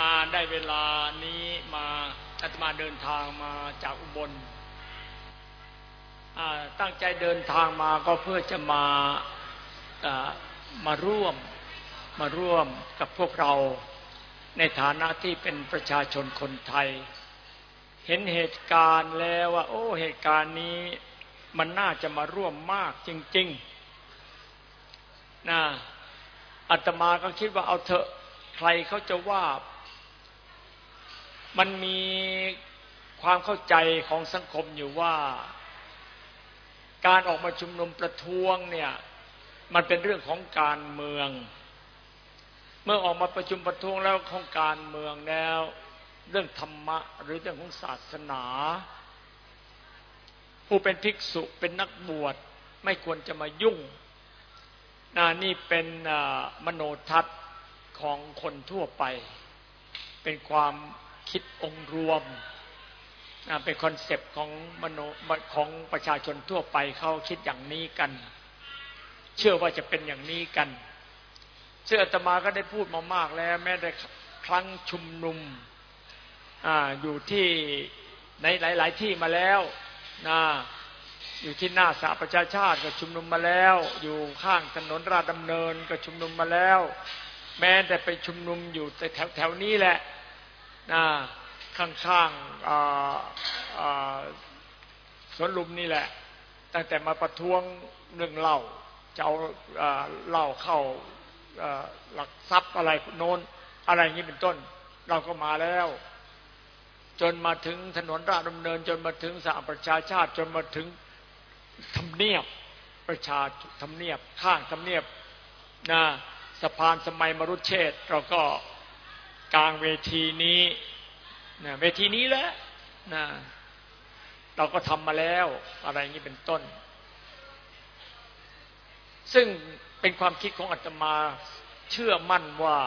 มาได้เวลานี้มาอาตมาเดินทางมาจากอุบลตั้งใจเดินทางมาก็เพื่อจะมามาร่วมมาร่วมกับพวกเราในฐานะที่เป็นประชาชนคนไทย เห็นเหตุการณ์แล้วว่า โอ้เหตุการณ์นี้มันน่าจะมาร่วมมากจริงๆนะอาตมาก็คิดว่าเอาเถอะใครเขาจะว่า มันมีความเข้าใจของสังคมอยู่ว่า การออกมาชุมนุมประท้วงเนี่ย มันเป็นเรื่องของการเมือง เมื่อออกมาประชุมประท้วงแล้วของการเมืองแล้ว เรื่องธรรมะหรือเรื่องของศาสนา ผู้เป็นภิกษุเป็นนักบวชไม่ควรจะมายุ่งนานี่เป็นมโนทัศน์ของคนทั่วไป เป็นความ คิดองค์รวมเป็น concept ของมโนของประชาชนทั่วไปเขาคิดอย่างนี้กัน เชื่อว่าจะเป็นอย่างนี้กันเชื่ออาตมาก็ได้พูดมามากแล้ว แม้แต่ครั้งชุมนุมออยู่ที่ในหลาย ๆ ที่มาแล้วนะอยู่ที่หน้าสาประชาชาติก็ชุมนุมมาแล้ว อยู่ข้างถนนราชดำเนินก็ชุมนุมมาแล้ว แม้แต่ไปชุมนุมอยู่แต่แถวแถวนี้แหละ นะข้างๆสวนลุมนี่แหละ ตั้งแต่มาประท้วงเรื่องเหล้าจะเอาเหล้าเข้าหลักทรัพย์อะไรโน้นอะไรอย่างนี้เป็นต้น เราก็มาแล้ว จนมาถึงถนนราชดำเนิน จนมาถึงสหประชาชาติ จนมาถึงทำเนียบประชาทำเนียบข้างทำเนียบนะสะพานสมัยมรุเชษเราก็ กลางเวทีนี้นะเวทีนี้แหละนะเราก็ทำมาแล้ว อะไรอย่างนี้เป็นต้น ซึ่งเป็นความคิดของอาตมาเชื่อมั่นว่า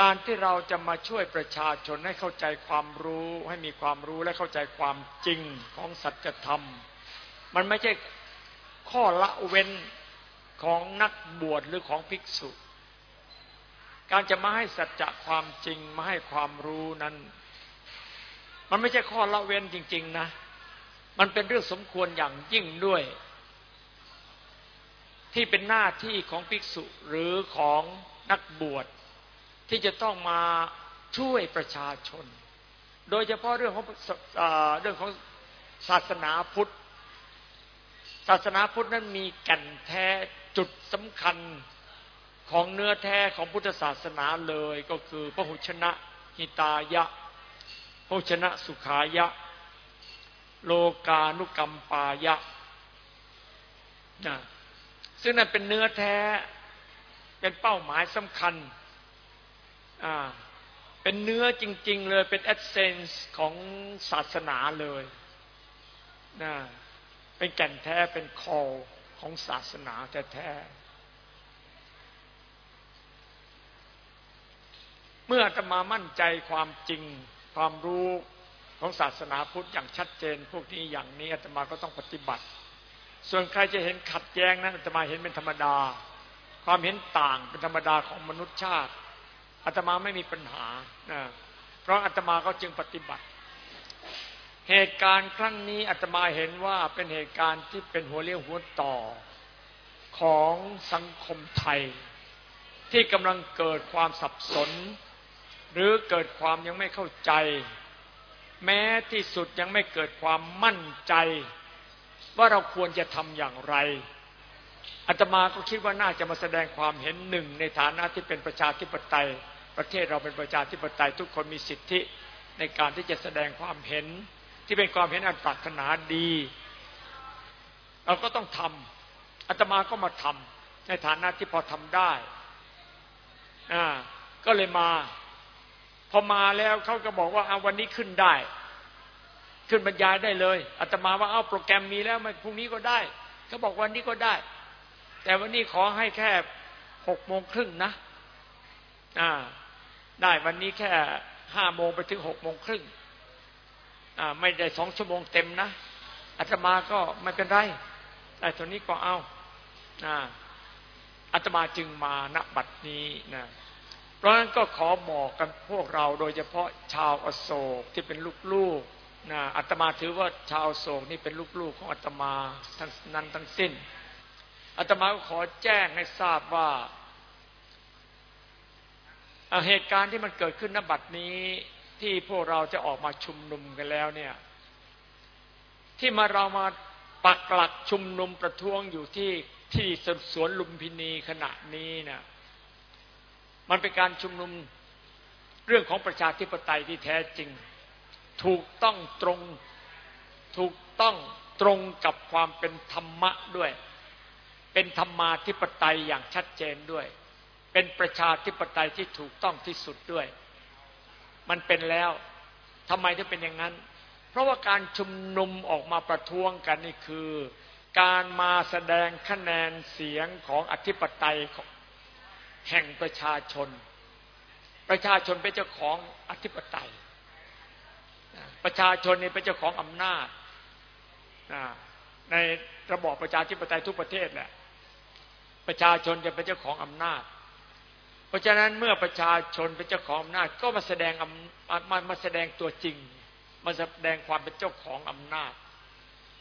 การที่เราจะมาช่วยประชาชนให้เข้าใจความรู้ ให้มีความรู้และเข้าใจความจริงของสัจธรรม มันไม่ใช่ข้อละเว้นของนักบวชหรือของภิกษุ การจะมาให้สัจจะความจริงมาให้ความรู้นั้น มันไม่ใช่ข้อละเว้นจริง ๆ นะ มันเป็นเรื่องสมควรอย่างยิ่งด้วย ที่เป็นหน้าที่ของภิกษุหรือของนักบวช ที่จะต้องมาช่วยประชาชน โดยเฉพาะเรื่องของเรื่องของศาสนาพุทธ ศาสนาพุทธนั้นมีแก่นแท้จุดสำคัญ ของเนื้อแท้ของพุทธศาสนาเลยก็คือพระหุชนะหิตายะพระหุชนะสุขายะ โลกานุกรรมปายะนะซึ่งนั่นเป็นเนื้อแท้เป็นเป้าหมายสำคัญอ่าเป็นเนื้อจริง ๆ เลยเป็นเอเซนส์ของศาสนาเลยนะเป็นแก่นแท้เป็นคอของศาสนาแท้ เมื่ออาตมามั่นใจความจริงความรู้ของศาสนาพุทธอย่างชัดเจน พวกนี้อย่างนี้อาตมาก็ต้องปฏิบัติ ส่วนใครจะเห็นขัดแย้งนั้นอาตมาเห็นเป็นธรรมดา ความเห็นต่างเป็นธรรมดาของมนุษยชาติอาตมาไม่มีปัญหานะเพราะอาตมาก็จึงปฏิบัติ เหตุการณ์ครั้งนี้อาตมาเห็นว่าเป็นเหตุการณ์ที่เป็นหัวเลี้ยวหัวต่อของสังคมไทย ที่กำลังเกิดความสับสน หรือเกิดความยังไม่เข้าใจ แม้ที่สุดยังไม่เกิดความมั่นใจ ว่าเราควรจะทำอย่างไรอาตมาก็คิดว่าน่าจะมาแสดงความเห็นหนึ่งในฐานะที่เป็นประชาธิปไตย ประเทศเราเป็นประชาธิปไตย ทุกคนมีสิทธิในการที่จะแสดงความเห็น ที่เป็นความเห็นอันปรารถนาดี เราก็ต้องทำอาตมาก็มาทำในฐานะที่พอทำได้อ่าก็เลยมา พอมาแล้วเขาก็บอกว่าเอาวันนี้ขึ้นได้ ขึ้นบรรยายได้เลยอาตมาว่าเอาโปรแกรมมีแล้วมันพรุ่งนี้ก็ได้เขาบอกวันนี้ก็ได้ แต่วันนี้ขอให้แค่หกโมงครึ่งนะอ่าได้วันนี้แค่ห้าโมงไปถึงหกโมงครึ่งอ่าไม่ได้สองชั่วโมงเต็มนะอาตมาก็ไม่เป็นไรแต่ตอนนี้ก็เอาอ่าอาตมาจึงมาณบัดนี้นะ เพราะฉะนั้นก็ขอบอกกันพวกเราโดยเฉพาะชาวอโศกที่เป็นลูกๆนะอาตมาถือว่าชาวอโศกนี่เป็นลูกๆของอาตมาทั้งนั้นทั้งสิ้นอาตมาก็ขอแจ้งให้ทราบว่าเหตุการณ์ที่มันเกิดขึ้นณบัดนี้ที่พวกเราจะออกมาชุมนุมกันแล้วเนี่ย ที่มาเรามาปักหลักชุมนุมประท้วงอยู่ที่ที่สวนลุมพินีขณะนี้เนี่ย มันเป็นการชุมนุมเรื่องของประชาธิปไตยที่แท้จริง ถูกต้องตรงถูกต้องตรงกับความเป็นธรรมะด้วย เป็นธรรมาธิปไตยอย่างชัดเจนด้วย เป็นประชาธิปไตยที่ถูกต้องที่สุดด้วย มันเป็นแล้วทำไมถึงเป็นอย่างนั้น เพราะว่าการชุมนุมออกมาประท้วงกันนี่คือ การมาแสดงคะแนนเสียงของอธิปไตย แห่งประชาชน ประชาชนเป็นเจ้าของอธิปไตย ประชาชนนี่เป็นเจ้าของอำนาจ ในระบอบประชาธิปไตยทุกประเทศแหละ ประชาชนจะเป็นเจ้าของอำนาจ เพราะฉะนั้นเมื่อประชาชนเป็นเจ้าของอำนาจ ก็มาแสดงมามาแสดงตัวจริง มาแสดงความเป็นเจ้าของอำนาจ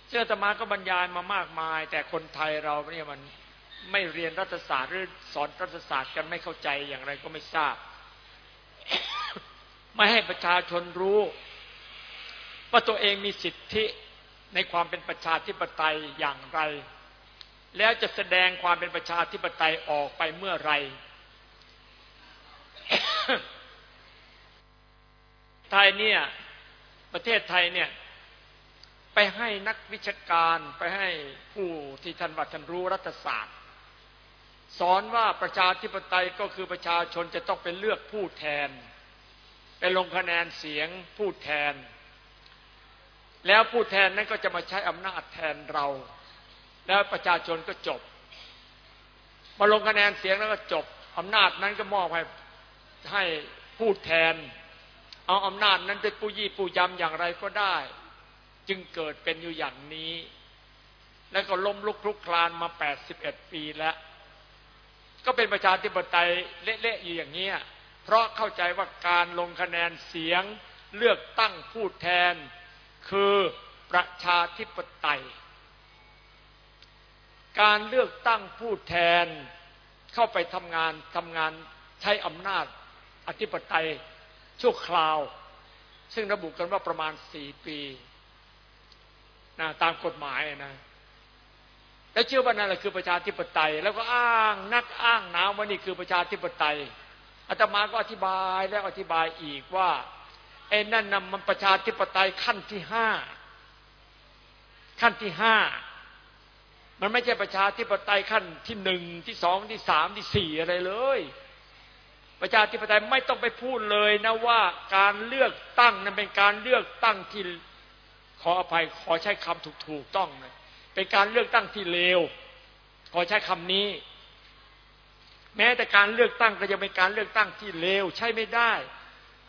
เจ้าตมาก็บรรยายมามากมาย แต่คนไทยเราเนี่ยมัน ไม่เรียนรัฐศาสตร์หรือสอนรัฐศาสตร์กันไม่เข้าใจอย่างไรก็ไม่ทราบ ไม่ให้ประชาชนรู้ ว่าตัวเองมีสิทธิในความเป็นประชาธิปไตยอย่างไร แล้วจะแสดงความเป็นประชาธิปไตยออกไปเมื่อไร ไทยเนี่ยประเทศไทยเนี่ยไปให้นักวิชาการไปให้ผู้ที่ท่านว่าท่านรู้รัฐศาสตร์ สอนว่าประชาธิปไตยก็คือประชาชนจะต้องเป็นเลือกผู้แทน ไปลงคะแนนเสียงผู้แทน แล้วผู้แทนนั้นก็จะมาใช้อำนาจแทนเรา แล้วประชาชนก็จบ มาลงคะแนนเสียงแล้วก็จบอำนาจนั้นก็มอบให้ให้ผู้แทน เอาอำนาจนั้นไปผู้ยี่ผู้ยำอย่างไรก็ได้ จึงเกิดเป็นอยู่อย่างนี้ แล้วก็ล้มลุกคลุกคลานมา 81 ปีแล้ว ก็เป็นประชาธิปไตยเละๆอยู่อย่างนี้เพราะเข้าใจว่าการลงคะแนนเสียงเลือกตั้งผู้แทน คือประชาธิปไตย การเลือกตั้งผู้แทนเข้าไปทำงานทำงานใช้อำนาจอธิปไตยชั่วคราว ซึ่งระบุกันว่าประมาณสี่ปีนะตามกฎหมายนะ แล้วเชื่อว่านั่นแหละคือประชาธิปไตย แล้วก็อ้างนักอ้างน้ำว่านี่คือประชาธิปไตยอาตมาก็อธิบายแล้วอธิบายอีกว่าไอ้นั่นนำมันประชาธิปไตยขั้นที่ห้าขั้นที่ห้ามันไม่ใช่ประชาธิปไตยขั้นที่หนึ่งที่สองที่สามที่สี่อะไรเลย ประชาธิปไตยไม่ต้องไปพูดเลยนะว่าการเลือกตั้งนั้นเป็นการเลือกตั้งที่ขออภัยขอใช้คำถูกๆต้องนะ เป็นการเลือกตั้งที่เลวขอใช้คำนี้ แม้แต่การเลือกตั้งก็ยังเป็นการเลือกตั้งที่เลวใช้ไม่ได้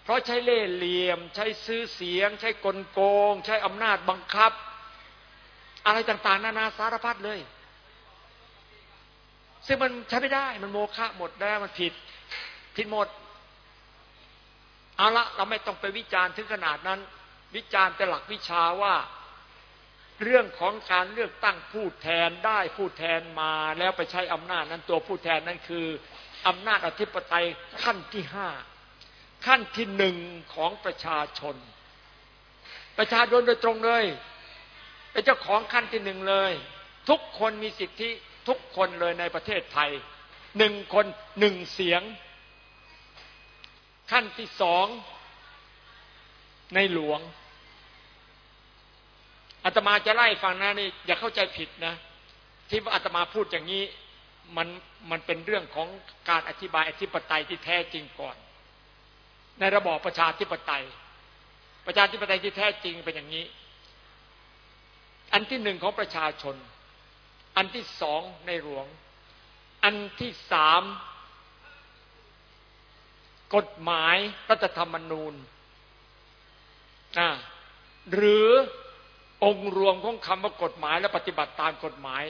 เพราะใช้เล่ห์เหลี่ยม ใช้ซื้อเสียง ใช้กลโกง ใช้อำนาจบังคับ อะไรต่างๆ นานาสารพัดเลย ซึ่งมันใช้ไม่ได้ มันโมฆะหมดได้มันผิด ผิดหมดเอาละเราไม่ต้องไปวิจารณ์ถึงขนาดนั้น วิจารณ์แต่หลักวิชาว่า เรื่องของการเลือกตั้งผู้แทนได้ผู้แทนมาแล้วไปใช้อำนาจนั้นตัวผู้แทนนั้นคืออำนาจอธิปไตยขั้นที่ห้าขั้นที่หนึ่งของประชาชน ประชาชนโดยตรงเลย เป็นเจ้าของขั้นที่หนึ่งเลย ทุกคนมีสิทธิทุกคนเลยในประเทศไทยหนึ่งคนหนึ่งเสียง ขั้นที่สองในหลวง อาตมาจะไล่ฟังนะนี่อย่าเข้าใจผิดนะ ที่อาตมาพูดอย่างนี้มันมันเป็นเรื่องของการอธิบายอธิปไตยที่แท้จริงก่อน ในระบอบประชาธิปไตย ประชาธิปไตยที่แท้จริงเป็นอย่างนี้ อันที่หนึ่งของประชาชน อันที่สองในหลวง อันที่สามกฎหมายรัฐธรรมนูญอ่าหรือ องค์รวมของคำว่ากฎหมายและปฏิบัติตามกฎหมาย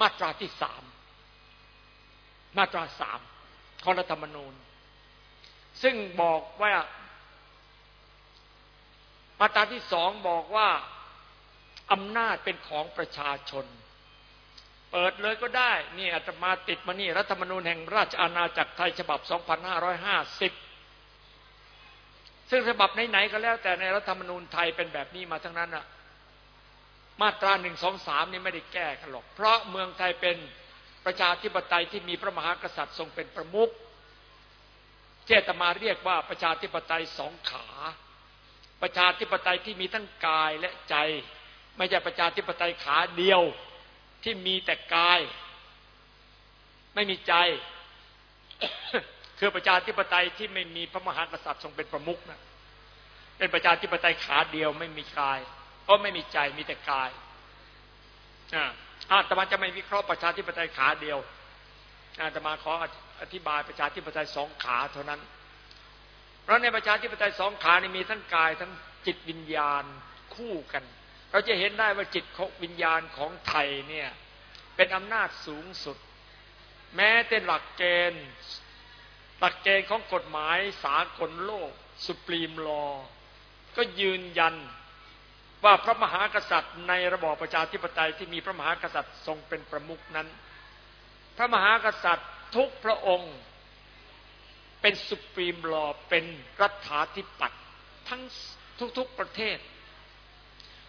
มาตราที่สามมาตราสามของรัฐธรรมนูญ ซึ่งบอกว่ามาตราที่สองบอกว่าอำนาจเป็นของประชาชน เปิดเลยก็ได้ นี่อาตมาติดมานี่ รัฐธรรมนูญแห่งราชอาณาจักรไทยฉบับ 2550 ซึ่งฉบับไหนๆก็แล้วแต่ในรัฐธรรมนูญไทยเป็นแบบนี้มาทั้งนั้นอะ มาตราหนึ่งสองสามนี่ไม่ได้แก้กันหรอก เพราะเมืองไทยเป็นประชาธิปไตยที่มีพระมหากษัตริย์ทรงเป็นประมุขเจตมาเรียกว่าประชาธิปไตยสองขา ประชาธิปไตยที่มีทั้งกายและใจ ไม่ใช่ประชาธิปไตยขาเดียวที่มีแต่กาย ไม่มีใจ คือประชาธิปไตยที่ไม่มีพระมหากษัตริย์ทรงเป็นประมุขนะเป็นประชาธิปไตยขาเดียวไม่มีกาย เพราะไม่มีใจมีแต่กายอาตมาจะไม่วิเคราะห์ประชาธิปไตยขาเดียวอาตมาขออธิบายประชาธิปไตยสองขาเท่านั้น เพราะในประชาธิปไตยสองขานี่มีทั้งกายทั้งจิตวิญญาณคู่กัน เราจะเห็นได้ว่าจิตวิญญาณของไทยเนี่ยเป็นอำนาจสูงสุด แม้แต่หลักเกณฑ์หลักเกณฑ์ของกฎหมายสากลโลกสุปรีมลอ ก็ยืนยัน ว่าพระมหากษัตริย์ในระบอบประชาธิปไตยที่มีพระมหากษัตริย์ทรงเป็นประมุขนั้น พระมหากษัตริย์ทุกพระองค์ เป็นสุปรีมลอเป็นรัฐาธิปัตย์ทั้งทุกๆประเทศ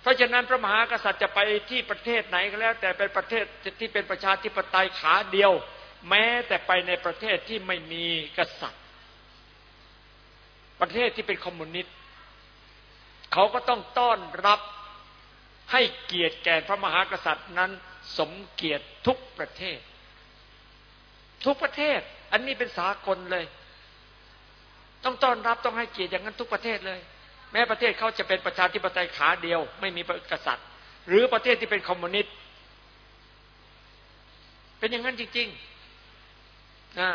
เพราะฉะนั้นพระมหากษัตริย์จะไปที่ประเทศไหนก็แล้ว แต่เป็นประเทศที่เป็นประชาธิปไตยขาเดียว แม้แต่ไปในประเทศที่ไม่มีกษัตริย์ ประเทศที่เป็นคอมมิวนิสต์ เขาก็ต้องต้อนรับให้เกียรติแก่พระมหากษัตริย์นั้น สมเกียรติทุกประเทศ ทุกประเทศ อันนี้เป็นสากลเลย ต้องต้อนรับต้องให้เกียรติอย่างนั้นทุกประเทศเลย แม้ประเทศเขาจะเป็นประชาธิปไตยขาเดียว ไม่มีกษัตริย์ หรือประเทศที่เป็นคอมมิวนิสต์เป็นอย่างนั้นจริงๆนะ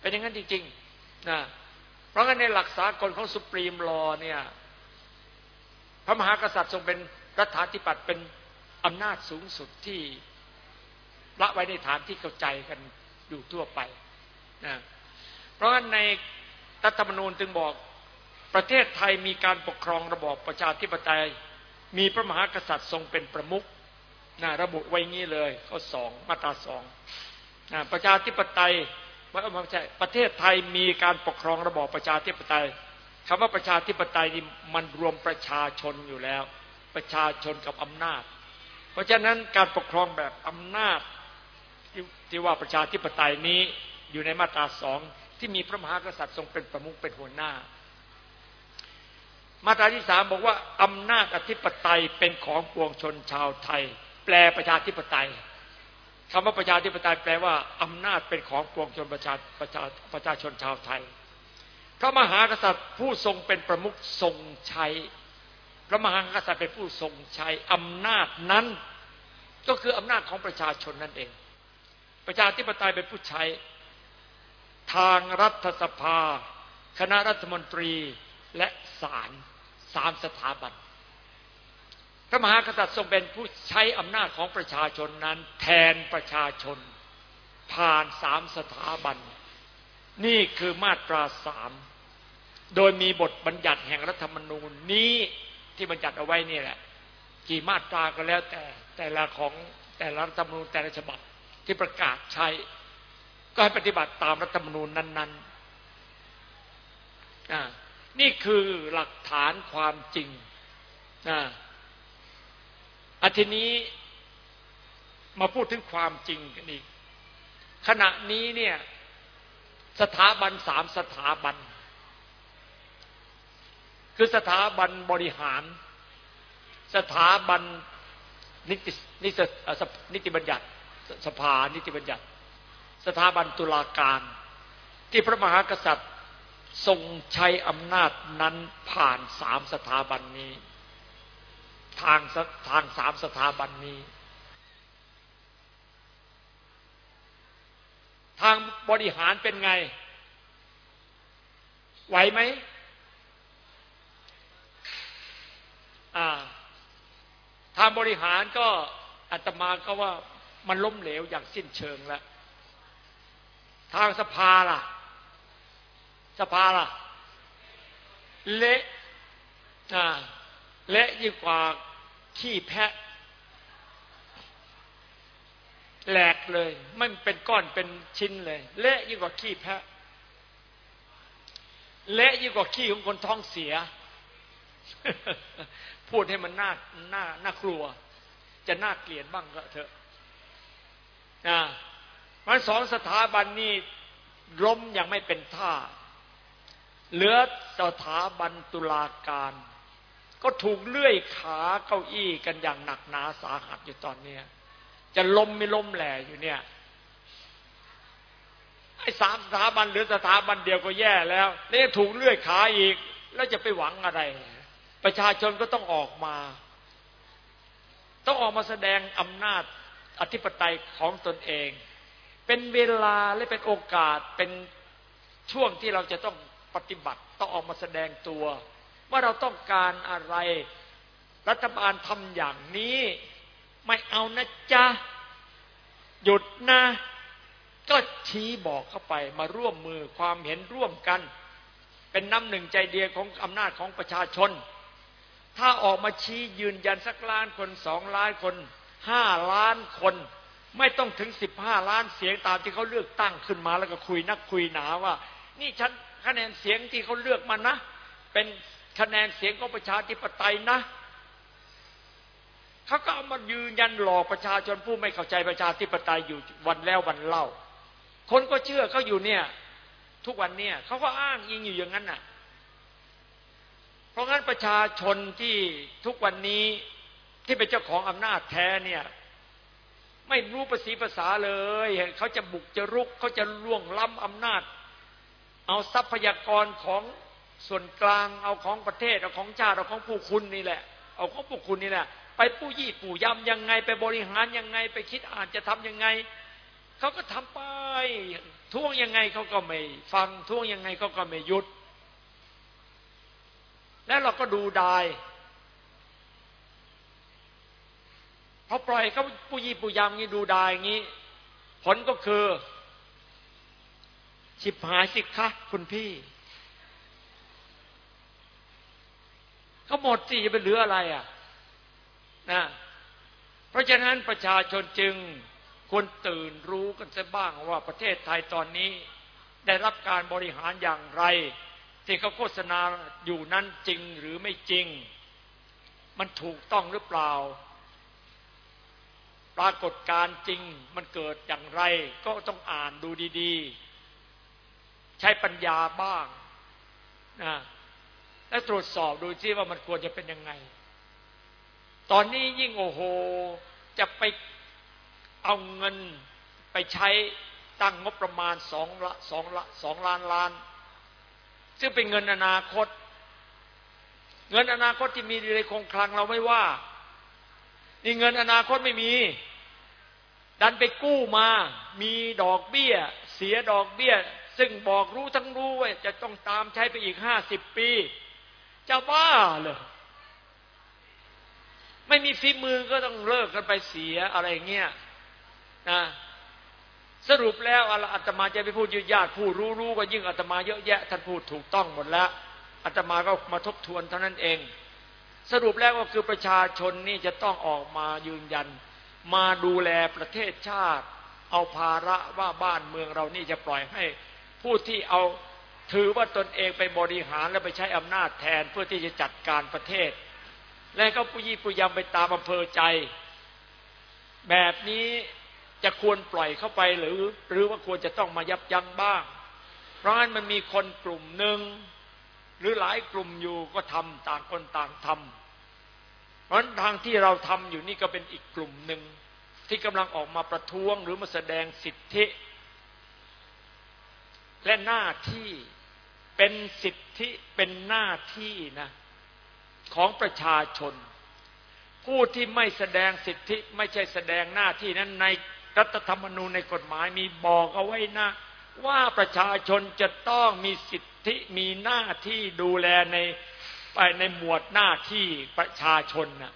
เป็นอย่างนั้นจริงๆนะเพราะงั้นในหลักสากลของสุปรีมลอเนี่ย พระมหากษัตริย์ทรงเป็นรัฐาธิปัตย์เป็นอำนาจสูงสุดที่ละไว้ในฐานที่เข้าใจกันอยู่ทั่วไปนะเพราะฉะนั้นในรัฐธรรมนูญจึงบอกประเทศไทยมีการปกครองระบอบประชาธิปไตย มีพระมหากษัตริย์ทรงเป็นประมุขนะระบุไว้งี้เลยข้อสองมาตราสองนะประชาธิปไตยไม่ใช่ประเทศไทยมีการปกครองระบอบประชาธิปไตย คำว่าประชาธิปไตยนี่มันรวมประชาชนอยู่แล้ว ประชาชนกับอำนาจ เพราะฉะนั้นการปกครองแบบอำนาจทที่ว่าประชาธิปไตยนี้อยู่ในมาตราสองที่มีพระมหากษัตริย์ทรงเป็นประมุขเป็นหัวหน้า มาตราที่สามบอกว่าอำนาจอธิปไตยเป็นของปวงชนชาวไทย แปลประชาธิปไตยคำว่าประชาธิปไตยแปลว่าอำนาจเป็นของปวงชนประชาประชาประชาชนชาวไทย พระมหากษัตริย์ผู้ทรงเป็นประมุขทรงใช้ พระมหากษัตริย์เป็นผู้ทรงใช้อำนาจนั้น ก็คืออำนาจของประชาชนนั่นเอง ประชาธิปไตยเป็นผู้ใช้ ทางรัฐสภา คณะรัฐมนตรีและศาลสามสถาบันพระมหากษัตริย์ทรงเป็นผู้ใช้อำนาจของประชาชนนั้น แทนประชาชน ผ่านสามสถาบัน นี่คือมาตราสาม โดยมีบทบัญญัติแห่งรัฐธรรมนูญนี้ที่บัญญัติเอาไว้นี่แหละ กี่มาตราก็แล้วแต่แต่ละของแต่ละรัฐธรรมนูญแต่ละฉบับที่ประกาศใช้ ก็ให้ปฏิบัติตามรัฐธรรมนูญนั้นๆนี่คือหลักฐานความจริงอันทีนี้มาพูดถึงความจริงกันอีกขณะนี้เนี่ย สถาบันสามสถาบัน คือสถาบันบริหาร สถาบันนิตินิสนิติบัญญัติสภานิติบัญญัติ สถาบันตุลาการ ที่พระมหากษัตริย์ทรงใช้อำนาจนั้นผ่านสามสถาบันนี้ ทางทางสามสถาบันนี้ ทางบริหารเป็นไง ไหวไหม ทางบริหารก็อาตมาก็ว่ามันล้มเหลวอย่างสิ้นเชิงแล้ว ทางสภาล่ะ สภาล่ะ เละอ่าเละยิ่งกว่าขี้แพะ แหลกเลยไม่เป็นก้อนเป็นชิ้นเลย เละยิ่งกว่าขี้แพะ เละยิ่งกว่าขี้ของคนท้องเสีย พูดให้มันน่าน่าน่ากลัว จะน่าเกลียดบ้างก็เถอะนะมันสองสถาบันนี้ล้มยังไม่เป็นท่า เหลือสถาบันตุลาการ ก็ถูกเลื่อยขาเก้าอี้กันอย่างหนักหนาสาหัสอยู่ตอนนี้จะล้มไม่ล้มแหล่อยู่เนี่ยไอ้สามสถาบันหรือสถาบันเดียวก็แย่แล้วแล้วถูกเลื่อยขาอีก แล้วจะไปหวังอะไร ประชาชนก็ต้องออกมา ต้องออกมาแสดงอำนาจอธิปไตยของตนเอง เป็นเวลาและเป็นโอกาสเป็นช่วงที่เราจะต้องปฏิบัติ ต้องออกมาแสดงตัว ว่าเราต้องการอะไร รัฐบาลทำอย่างนี้ ไม่เอานะจ๊ะ หยุดนะ ก็ชี้บอกเข้าไปมาร่วมมือความเห็นร่วมกัน เป็นน้ำหนึ่งใจเดียวของอำนาจของประชาชน ถ้าออกมาชี้ยืนยันสักล้านคนสองล้านคนห้าล้านคน ไม่ต้องถึงสิบห้าล้านเสียงตามที่เขาเลือกตั้งขึ้นมาแล้วก็คุยนักคุยหนาว่า นี่ฉันคะแนนเสียงที่เขาเลือกมานะ เป็นคะแนนเสียงของประชาธิปไตยนะเขาก็เอามายืนยันหลอกประชาชนผู้ไม่เข้าใจประชาธิปไตยอยู่วันแล้ววันเล่า คนก็เชื่อเขาอยู่เนี่ย ทุกวันเนี่ยเขาก็อ้างอิงอยู่อย่างนั้นน่ะ เพราะงั้นประชาชนที่ทุกวันนี้ที่เป็นเจ้าของอำนาจแท้เนี่ยไม่รู้ภาษีภาษาเลย เขาจะบุกจะรุกเขาจะล่วงล้ำอำนาจ เอาทรัพยากรของส่วนกลางเอาของประเทศเอาของชาติเอาของผู้คุณนี่แหละ เอาของผู้คุณนี่แหละ ไปปู้ยี่ปู่ยำยังไง ไปบริหารยังไง ไปคิดอ่านจะทํำยังไง เขาก็ทำไปท่วงยังไงเขาก็ไม่ฟังท่วงยังไงเขาก็ไม่หยุด แล้วเราก็ดูได้พอปล่อยเขาปู้ยี่ปู่ยำงี้ดูได้อย่างนี้ ผลก็คือ ชิบหายสิคะคุณพี่เขาหมดสิจะไปเหลืออะไรอะนะเพราะฉะนั้นประชาชนจึงควรตื่นรู้กันซะบ้างว่าประเทศไทยตอนนี้ได้รับการบริหารอย่างไร ที่เขาโฆษณาอยู่นั้นจริงหรือไม่จริง มันถูกต้องหรือเปล่า ปรากฏการจริงมันเกิดอย่างไร ก็ต้องอ่านดูดีๆ ใช้ปัญญาบ้างนะและตรวจสอบดูที่ว่ามันควรจะเป็นยังไง ตอนนี้ยิ่งโอ้โห จะไปเอาเงินไปใช้ตั้งงบประมาณสองละสองละสองล้านล้าน ซึ่งเป็นเงินอนาคต เงินอนาคตที่มีในคงคลังเราไม่ว่า นี่เงินอนาคตไม่มี ดันไปกู้มา มีดอกเบี้ย เสียดอกเบี้ย ซึ่งบอกรู้ทั้งรู้ว่าจะต้องตามใช้ไปอีกห้าสิบปีจะบ้าเลยไม่มีฝีมือก็ต้องเลิกกันไปเสียอะไรเงี้ยนะ สรุปแล้วอาตมาจะไปพูดยืดญาติผู้รู้รู้ก็ยิ่งอาตมาเยอะแยะท่านพูดถูกต้องหมดแล้วอาตมาก็มาทบทวนเท่านั้นเอง สรุปแล้วก็คือประชาชนนี่จะต้องออกมายืนยัน มาดูแลประเทศชาติ เอาภาระว่าบ้านเมืองเรานี่จะปล่อยให้ ผู้ที่เอาถือว่าตนเองไปบริหารและไปใช้อำนาจแทนเพื่อที่จะจัดการประเทศ และก็ปุยปุยำไปตามอำเภอใจ แบบนี้ จะควรปล่อยเข้าไปหรือ หรือว่าควรจะต้องมายับยั้งบ้าง เพราะงั้นมันมีคนกลุ่มหนึ่งหรือหลายกลุ่มอยู่ก็ทำต่างคนต่างทำเพราะฉะนั้นทางที่เราทำอยู่นี่ก็เป็นอีกกลุ่มหนึ่งที่กำลังออกมาประท้วงหรือมาแสดงสิทธิ และหน้าที่เป็นสิทธิเป็นหน้าที่นะของประชาชน ผู้ที่ไม่แสดงสิทธิไม่ใช่แสดงหน้าที่นั้นใน รัฐธรรมนูญในกฎหมายมีบอกเอาไว้นะ ว่าประชาชนจะต้องมีสิทธิมีหน้าที่ดูแลในไปในหมวดหน้าที่ประชาชนนะ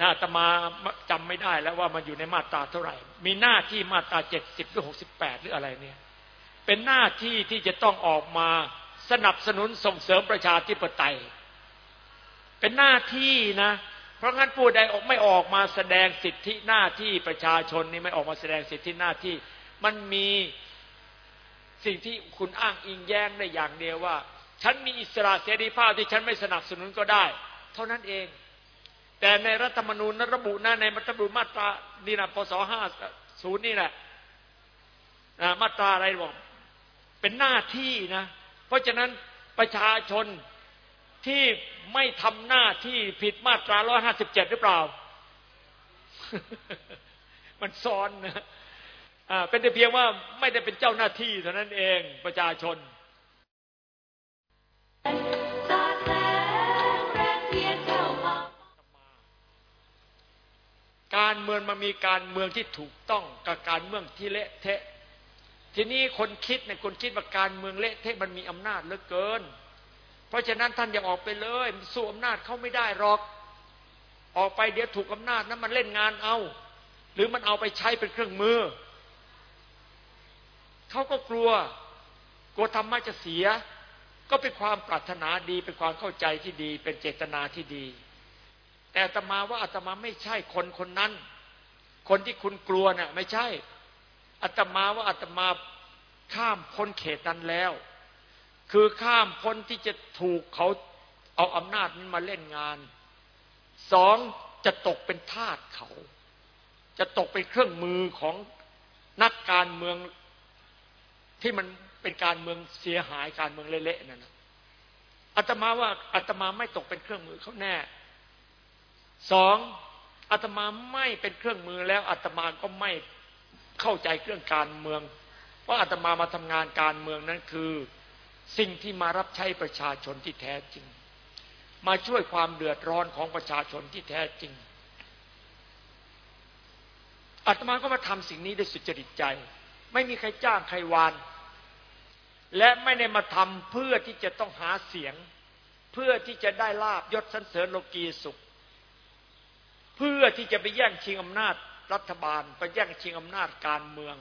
นะตมาจำไม่ได้แล้วว่ามันอยู่ในมาตราเท่าไหร่ มีหน้าที่มาตราเจ็ดสิบหรือหกสิบแปดหรืออะไรเนี่ย เป็นหน้าที่ที่จะต้องออกมาสนับสนุนส่งเสริมประชาธิปไตย เป็นหน้าที่นะ ราะงั้นผู้ใดออกไม่ออกมาแสดงสิทธิหน้าที่ประชาชนนี่ไม่ออกมาแสดงสิทธิหน้าที่ มันมีสิ่งที่คุณอ้างอิงแย้งได้อย่างเดียวว่า ฉันมีอิสระเสรีภาพที่ฉันไม่สนับสนุนก็ได้ เท่านั้นเอง แต่ในรัฐธรรมนูญนระบุนะในรัฐธรรมนูญมาตรานี่นะพศห้าศูนย์นี่แหละมาตราอะไรบอกเป็นหน้าที่นะ เพราะฉะนั้นประชาชน ที่ไม่ทำหน้าที่ผิดมาตราร้อยห้าสิบเจ็ดหรือเปล่า มันซ้อนนะเป็นแต่เพียงว่าไม่ได้เป็นเจ้าหน้าที่เท่านั้นเองประชาชนการเมืองมันมีการเมืองที่ถูกต้องกับการเมืองที่เละเทะ ทีนี้คนคิดเนี่ยคนคิดว่าการเมืองเละเทะมันมีอำนาจเหลือเกิน เพราะฉะนั้นท่านอย่าออกไปเลยสู้อำนาจเขาไม่ได้หรอก ออกไปเดี๋ยวถูกอำนาจนั้นมันเล่นงานเอา หรือมันเอาไปใช้เป็นเครื่องมือเขาก็กลัว กลัวธรรมะจะเสีย ก็เป็นความปรารถนาดีเป็นความเข้าใจที่ดี เป็นเจตนาที่ดี แต่อาตมาว่าอาตมาไม่ใช่คนคนนั้น คนที่คุณกลัวเนี่ยไม่ใช่อาตมาว่าอาตมาข้ามพ้นเขตนั้นแล้ว คือข้ามพ้นที่จะถูกเขาเอาอำนาจนั้นมาเล่นงาน สองจะตกเป็นทาสเขา จะตกเป็นเครื่องมือของนักการเมืองที่มันเป็นการเมืองเสียหายการเมืองเละๆนั่นนะอาตมาว่าอาตมาไม่ตกเป็นเครื่องมือเขาแน่สองอาตมาไม่เป็นเครื่องมือแล้วอาตมาก็ไม่เข้าใจเครื่องการเมืองว่าะอาตมามาทำงานการเมืองนั้นคือ สิ่งที่มารับใช้ประชาชนที่แท้จริง มาช่วยความเดือดร้อนของประชาชนที่แท้จริงอาตมาก็มาทำสิ่งนี้ด้วยสุจริตใจ ไม่มีใครจ้างใครวาน และไม่ได้มาทำเพื่อที่จะต้องหาเสียง เพื่อที่จะได้ลาบยศสันเสริญโลกีสุข เพื่อที่จะไปแย่งชิงอำนาจรัฐบาล ไปแย่งชิงอำนาจการเมือง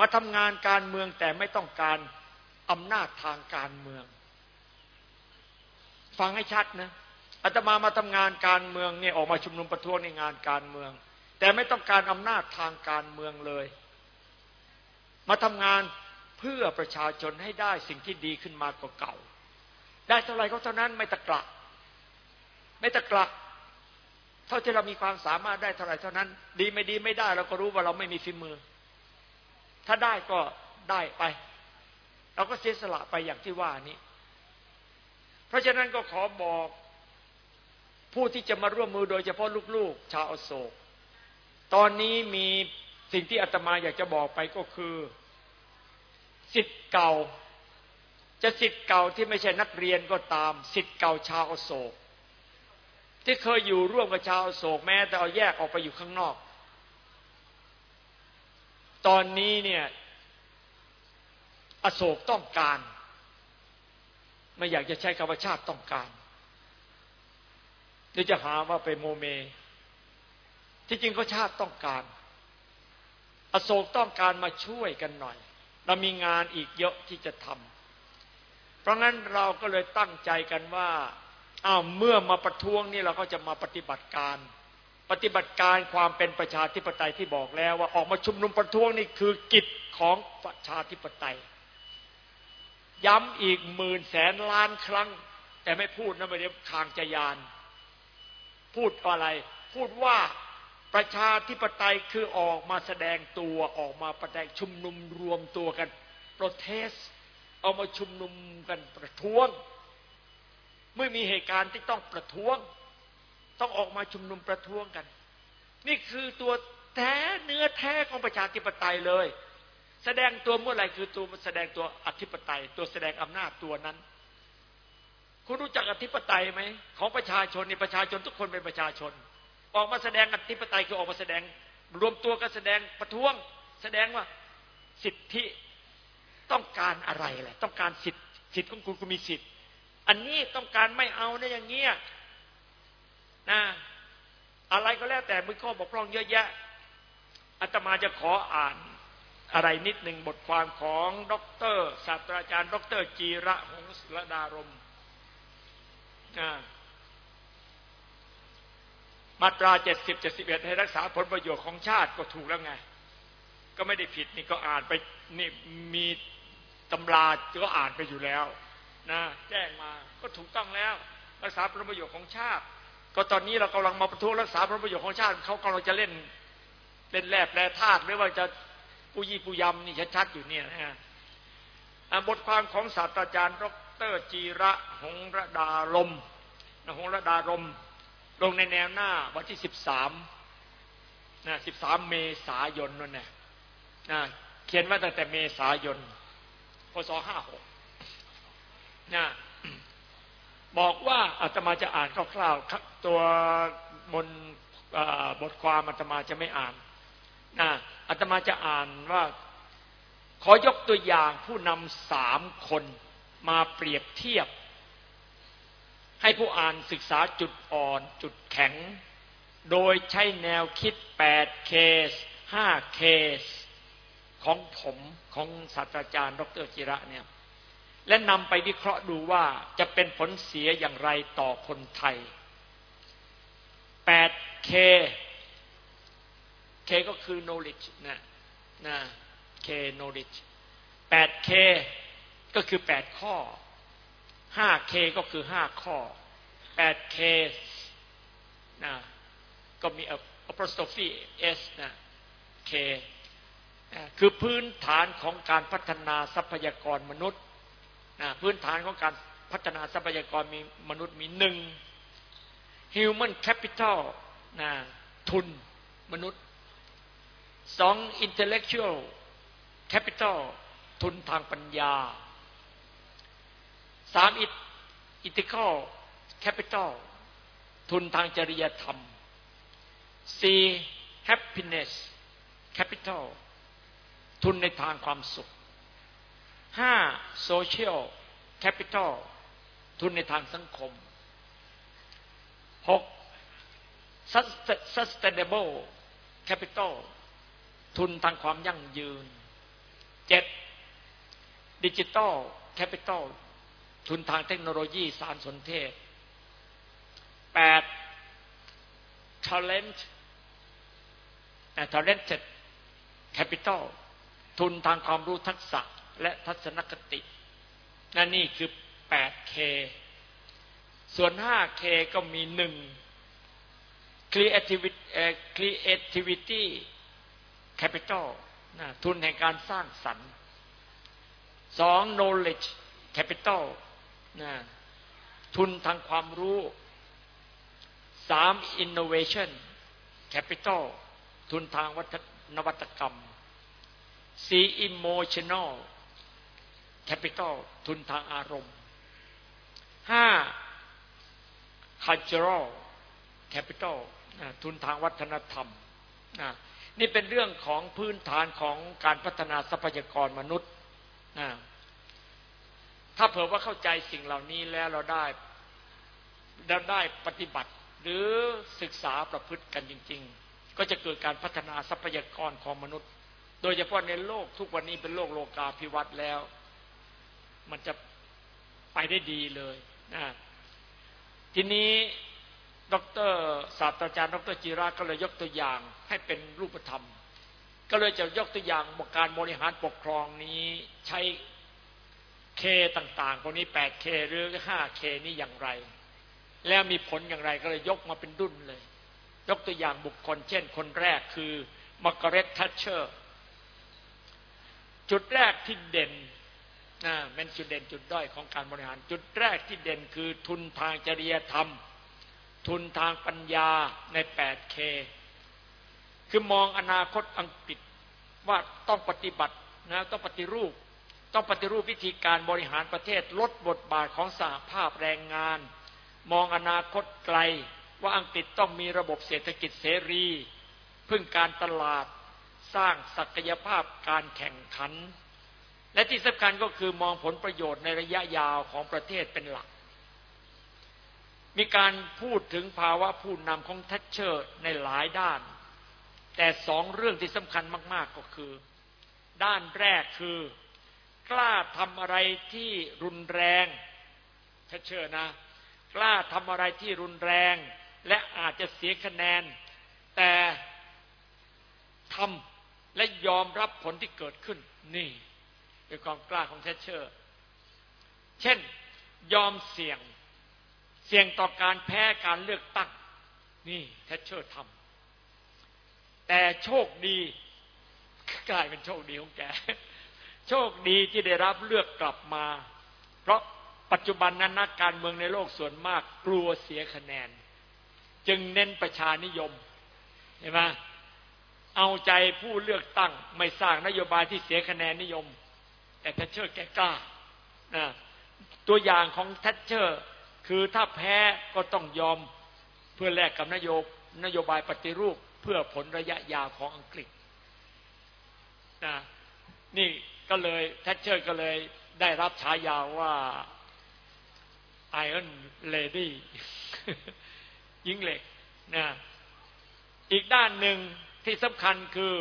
มาทำงานการเมืองแต่ไม่ต้องการ อำนาจทางการเมือง ฟังให้ชัดนะอาตมามาทำงานการเมืองเนี่ยออกมาชุมนุมประท้วงในงานการเมือง แต่ไม่ต้องการอำนาจทางการเมืองเลย มาทำงานเพื่อประชาชนให้ได้สิ่งที่ดีขึ้นมากกว่าเก่า ได้เท่าไรก็เท่านั้นไม่ตะกละไม่ตะกละเท่าที่เรามีความสามารถได้เท่าไรเท่านั้น ดีไม่ดีไม่ได้เราก็รู้ว่าเราไม่มีฝีมือ ถ้าได้ก็ได้ไป เราก็เสียสละไปอย่างที่ว่านี้ เพราะฉะนั้นก็ขอบอกผู้ที่จะมาร่วมมือโดยเฉพาะลูกๆ ชาวอโศก ตอนนี้มีสิ่งที่อาตมาอยากจะบอกไปก็คือสิทธิ์เก่า จะสิทธิ์เก่าที่ไม่ใช่นักเรียนก็ตามสิทธิ์เก่าชาวอโศก ที่เคยอยู่ร่วมกับชาวอโศกแม้แต่เอาแยกออกไปอยู่ข้างนอก ตอนนี้เนี่ย อโศกต้องการ ไม่อยากจะใช้คำว่าชาติต้องการเดี๋ยวจะหาว่าไปโมเม ที่จริงก็ชาติต้องการ อโศกต้องการมาช่วยกันหน่อย เรามีงานอีกเยอะที่จะทำเพราะงั้นเราก็เลยตั้งใจกันว่าอ้าวเมื่อมาประท้วงนี่เราก็จะมาปฏิบัติการ ปฏิบัติการความเป็นประชาธิปไตยที่บอกแล้วว่าออกมาชุมนุมประท้วงนี่คือกิจของประชาธิปไตย ย้ำอีกหมื่นแสนล้านครั้ง แต่ไม่พูดนะไม่ได้คางจะยาน พูดอะไร พูดว่าประชาธิปไตยคือออกมาแสดงตัวออกมาประแดงชุมนุมรวมตัวกันโปรเทส เอามาชุมนุมกันประท้วงเมื่อมีเหตุการณ์ที่ต้องประท้วง ต้องออกมาชุมนุมประท้วงกัน นี่คือตัวแท้เนื้อแท้ของประชาธิปไตยเลย แสดงตัวเมื่อไหร่คือตัวแสดงตัวอธิปไตย ตัวแสดงอำนาจตัวนั้น คุณรู้จักอธิปไตยไหมของประชาชนในประชาชนทุกคนเป็นประชาชน ออกมาแสดงอธิปไตยคือออกมาแสดงรวมตัวกันแสดงประท้วง แสดงว่าสิทธิต้องการอะไรแหละต้องการสิทธิสิทธิของคุณคุณมีสิทธิอันนี้ต้องการไม่เอานะอย่างเงี้ยนะอะไรก็แล้วแต่มือข้อบกพร่องเยอะแยะอาตมาจะขออ่าน อะไรนิดหนึ่งบทความของดรศาสตราจารย์ดรจีระหงสระดารมมาตราเจ็ดสิบเจ็ดสิบเอ็ดให้รักษาผลประโยชน์ของชาติก็ถูกแล้วไง ก็ไม่ได้ผิดนี่ก็อ่านไปนี่มีตำราก็อ่านไปอยู่แล้วนะแจ้งมาก็ถูกต้องแล้ว รักษาผลประโยชน์ของชาติ ก็ตอนนี้เรากำลังมาประท้วงรักษาผลประโยชน์ของชาติเขากำลังจะเล่นเล่นแร่แปรธาตุหรือว่าจะ ปุยีปุยำนี่ชัดๆอยู่เนี่ยนะฮะบทความของศาสตราจารย์ดรจีระหงระดาลมหงระดารม ลงในแนวหน้าวันที่สิบสามนะสิบสามเมษายนนั่นแหละนะเขียนว่าตั้งแต่เมษายนพศห้าหกนะบอกว่าอาตมาจะอ่านคร่าวๆตัวบนบทความอาตมาจะไม่อ่าน อาตมาจะอ่านว่า ขอยกตัวอย่างผู้นำสามคนมาเปรียบเทียบ ให้ผู้อ่านศึกษาจุดอ่อนจุดแข็ง โดยใช้แนวคิด8เคส5เคสของผมของศาสตราจารย์ ดรจิระเนี่ยและนำไปวิเคราะห์ดูว่าจะเป็นผลเสียอย่างไรต่อคนไทย 8K K ก็คือ knowledge นะนะ K knowledge 8K ก็คือ 8 ข้อ 5K ก็คือ 5 ข้อ 8K นะก็มี apostrophe S นะ K คือพื้นฐานของการพัฒนาทรัพยากรมนุษย์นะพื้นฐานของการพัฒนาทรัพยากรมีมนุษย์มีหนึ่ง human capital นะทุนมนุษย์ สอง intellectual capital ทุนทางปัญญาสาม ethical capital ทุนทางจริยธรรมสี่ happiness capital ทุนในทางความสุขห้า social capital ทุนในทางสังคมหก sustainable capital ทุนทางความยั่งยืนเจ็ด digital capital ทุนทางเทคโนโลยีสารสนเทศแปด talent talented capital ทุนทางความรู้ทักษะและทัศนคตินั่นนี่คือ 8K ส่วน 5K ก็มีหนึ่ แคปิตอลทุนแห่งการสร้างสรรค์สอง knowledge capital ทุนทางความรู้สาม innovation capital ทุนทางวัฒนวัตกรรมสี่ emotional capital ทุนทางอารมณ์ห้า cultural capital ทุนทางวัฒนธรรม นี่เป็นเรื่องของพื้นฐานของการพัฒนาทรัพยากรมนุษย์ถ้าเผื่อว่าเข้าใจสิ่งเหล่านี้แล้วเราได้เราได้ปฏิบัติ หรือศึกษาประพฤติกันจริง ๆ ก็จะเกิดการพัฒนาทรัพยากรของมนุษย์ โดยเฉพาะในโลกทุกวันนี้เป็นโลกโลกาภิวัตน์แล้ว มันจะไปได้ดีเลยนะทีนี้ ดรศาสตราจารย์ดรจิราก็เลยยกตัวอย่างให้เป็นรูปธรรม ก็เลยจะยกตัวอย่างการบริหารปกครองนี้ใช้เคต่างๆพวกนี้ 8K หรือ 5K นี่อย่างไร แล้วมีผลอย่างไรก็เลยยกมาเป็นดุนเลย ยกตัวอย่างบุคคล เช่น คนแรกคือมาร์กาเร็ตทัชเชอร์ จุดแรกที่เด่นนะเป็นจุดเด่นจุดด้อยของการบริหาร จุดแรกที่เด่นคือทุนทางจริยธรรม ทุนทางปัญญาใน 8K คือมองอนาคตอังกฤษว่าต้องปฏิบัตินะต้องปฏิรูป ต้องปฏิรูปวิธีการบริหารประเทศลดบทบาทของสหภาพแรงงาน มองอนาคตไกลว่าอังกฤษต้องมีระบบเศรษฐกิจเสรี พึ่งการตลาดสร้างศักยภาพการแข่งขัน และที่สำคัญก็คือมองผลประโยชน์ในระยะยาวของประเทศเป็นหลัก มีการพูดถึงภาวะผู้นำของทัชเชอร์ในหลายด้าน แต่สองเรื่องที่สำคัญมาก ๆก็คือ ด้านแรกคือกล้าทำอะไรที่รุนแรงถ้าเชื่อนะ กล้าทำอะไรที่รุนแรง และอาจจะเสียคะแนน แต่ทำและยอมรับผลที่เกิดขึ้น นี่เป็นความกล้าของเทชเชอร์ เช่น ยอมเสี่ยง เสี่ยงต่อการแพ้การเลือกตั้งนี่เทชเชอร์ทำแต่โชคดีกลายเป็นโชคดีของแก โชคดีที่ได้รับเลือกกลับมา เพราะปัจจุบันนั้นนักการเมืองในโลกส่วนมากกลัวเสียคะแนน จึงเน้นประชานิยมเห็นไหมเอาใจผู้เลือกตั้งไม่สร้างนโยบายที่เสียคะแนนนิยม แต่แทชเชอร์แกกล้านะตัวอย่างของแทชเชอร์ คือถ้าแพ้ก็ต้องยอมเพื่อแลกกับนโยบนโยบายปฏิรูปเพื่อผลระยะยาวของอังกฤษนะนี่ก็เลยทัชเชอร์ก็เลยได้รับฉายาว่าไอออนเลดี้ยิงเหล็กนะอีกด้านหนึ่งที่สำคัญคือ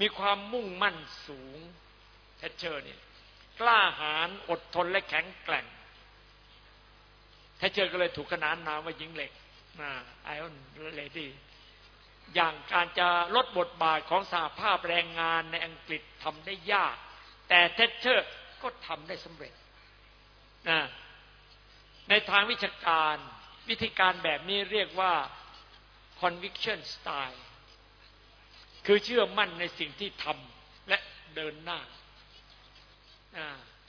มีความมุ่งมั่นสูงเทชเชอร์เนี่ยกล้าหาญอดทนและแข็งแกร่ง เทชเชอร์ก็เลยถูกขนานนามว่ายิงเหล็กไอออนเลดี้อย่างการจะลดบทบาทของสหภาพแรงงานในอังกฤษทำได้ยาก แต่เทชเชอร์ก็ทำได้สำเร็จนะในทางวิชาการวิธีการแบบนี้เรียกว่า conviction style คือเชื่อมั่นในสิ่งที่ทำและเดินหน้า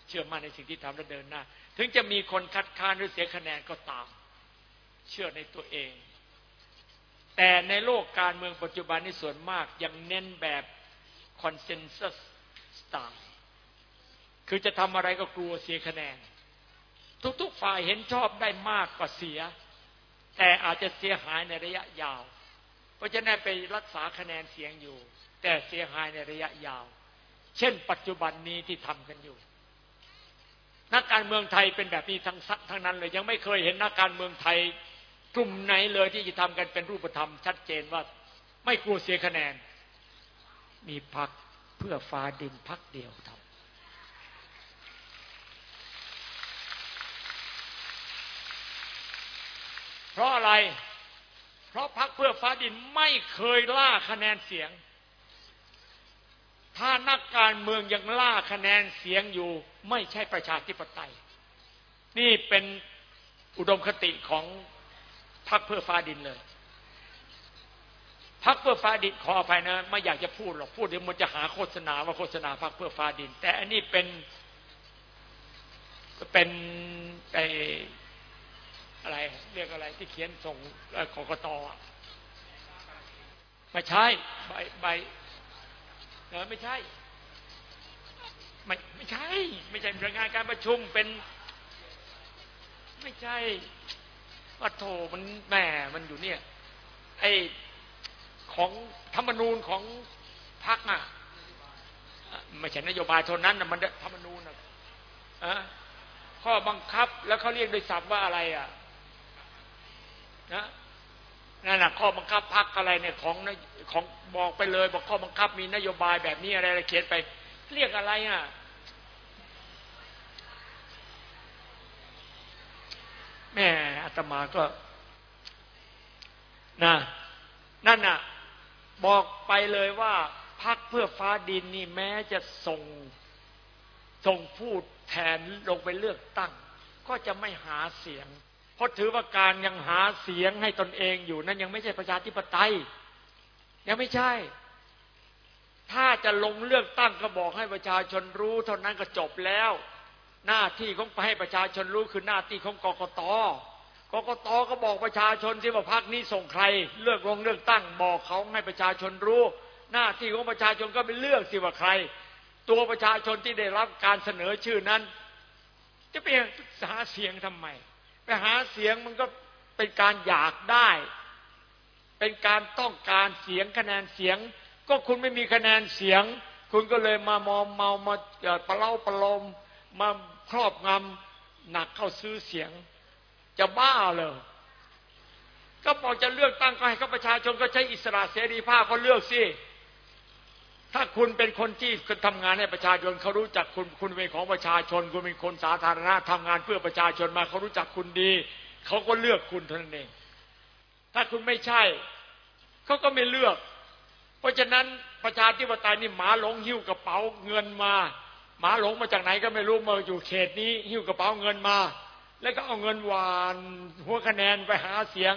เชื่อมั่นในสิ่งที่ทำและเดินหน้า ถึงจะมีคนคัดค้านหรือเสียคะแนนก็ตาม เชื่อในตัวเอง แต่ในโลกการเมืองปัจจุบันนี้ส่วนมากยังเน้นแบบ consensus style คือจะทำอะไรก็กลัวเสียคะแนน ทุกๆฝ่ายเห็นชอบได้มากกว่าเสีย แต่อาจจะเสียหายในระยะยาว เพราะฉะนั้นไปรักษาคะแนนเสียงอยู่ แต่เสียหายในระยะยาว เช่น ปัจจุบันนี้ที่ทำกันอยู่ นักการเมืองไทยเป็นแบบนี้ทั้งทั้งนั้นเลย ยังไม่เคยเห็นนักการเมืองไทยกลุ่มไหนเลยที่จะทำกันเป็นรูปธรรม ชัดเจนว่าไม่กลัวเสียคะแนน มีพักเพื่อฟ้าดินพักเดียวทำเพราะอะไร เพราะพรรคเพื่อฟ้าดินไม่เคยล่าคะแนนเสียง ถ้านักการเมืองยังล่าคะแนนเสียงอยู่ ไม่ใช่ประชาธิปไตย นี่เป็นอุดมคติของพรรคเพื่อฟ้าดินเลยพรรคเพื่อฟ้าดินขออภัยนะไม่อยากจะพูดหรอกพูดเดี๋ยวมันจะหาโฆษณาว่าโฆษณาพรรคเพื่อฟ้าดิน แต่อันนี้เป็นเป็นไออะไร เรียกอะไรที่เขียนส่งกกตไม่ใช่ใบใบ เออไม่ใช่ ไม่ไม่ใช่ ไม่ใช่รายงานการประชุมเป็น ไม่ใช่ว่าโถมันแหมมันอยู่เนี่ย ไอของธรรมนูญของพรรคอะไม่ใช่นโยบายเท่านั้นนะมันธรรมนูญนะข้อบังคับแล้วเขาเรียกโดยศัพท์ว่าอะไรอะนะ นั่นแหะข้อบังคับพักอะไรเนี่ยของของบอกไปเลย บอกข้อบังคับมีนโยบายแบบนี้อะไรอะไรเขียนไป เรียกอะไรอะแม่อาตมาก็นะนั่นน่ะ บอกไปเลยว่าพักเพื่อฟ้าดินนี่แม้จะส่งส่งพูดแทนลงไปเลือกตั้ง ก็จะไม่หาเสียง เพราะถือว่าการยังหาเสียงให้ตนเองอยู่นั้นยังไม่ใช่ประชาธิปไตย ยังไม่ใช่ ถ้าจะลงเลือกตั้งก็บอกให้ประชาชนรู้เท่านั้นก็จบแล้ว หน้าที่ของไปให้ประชาชนรู้คือหน้าที่ของกกตกกตก็บอกประชาชนที่ว่าพักนี้ส่งใคร เลือกลงเลือกตั้งบอกเขาให้ประชาชนรู้ หน้าที่ของประชาชนก็ไปเลือกสิว่าใคร ตัวประชาชนที่ได้รับการเสนอชื่อนั้น จะไปหาเสียงทำไม ไปหาเสียงมันก็เป็นการอยากได้ เป็นการต้องการเสียงคะแนนเสียง ก็คุณไม่มีคะแนนเสียง คุณก็เลยมามอมเมามาประเล่าประลมมาครอบงำหนักเข้าซื้อเสียง จะบ้าเลยก็บอกจะเลือกตั้งก็ให้ข้าประชาชนก็ใช้อิสระเสรีภาพเขาเลือกสิ ถ้าคุณเป็นคนที่ทำงานให้ประชาชนเขารู้จักคุณคุณเป็นของประชาชน คุณเป็นคนสาธารณะทำงานเพื่อประชาชนมาเขารู้จักคุณดี เขาก็เลือกคุณเท่านั้นเอง ถ้าคุณไม่ใช่เขาก็ไม่เลือก เพราะฉะนั้นประชาธิปไตยนี่หมาหลงหิ้วกระเป๋าเงินมา หมาหลงมาจากไหนก็ไม่รู้มาอยู่เขตนี้หิ้วกระเป๋าเงินมา แล้วก็เอาเงินหวานหัวคะแนนไปหาเสียง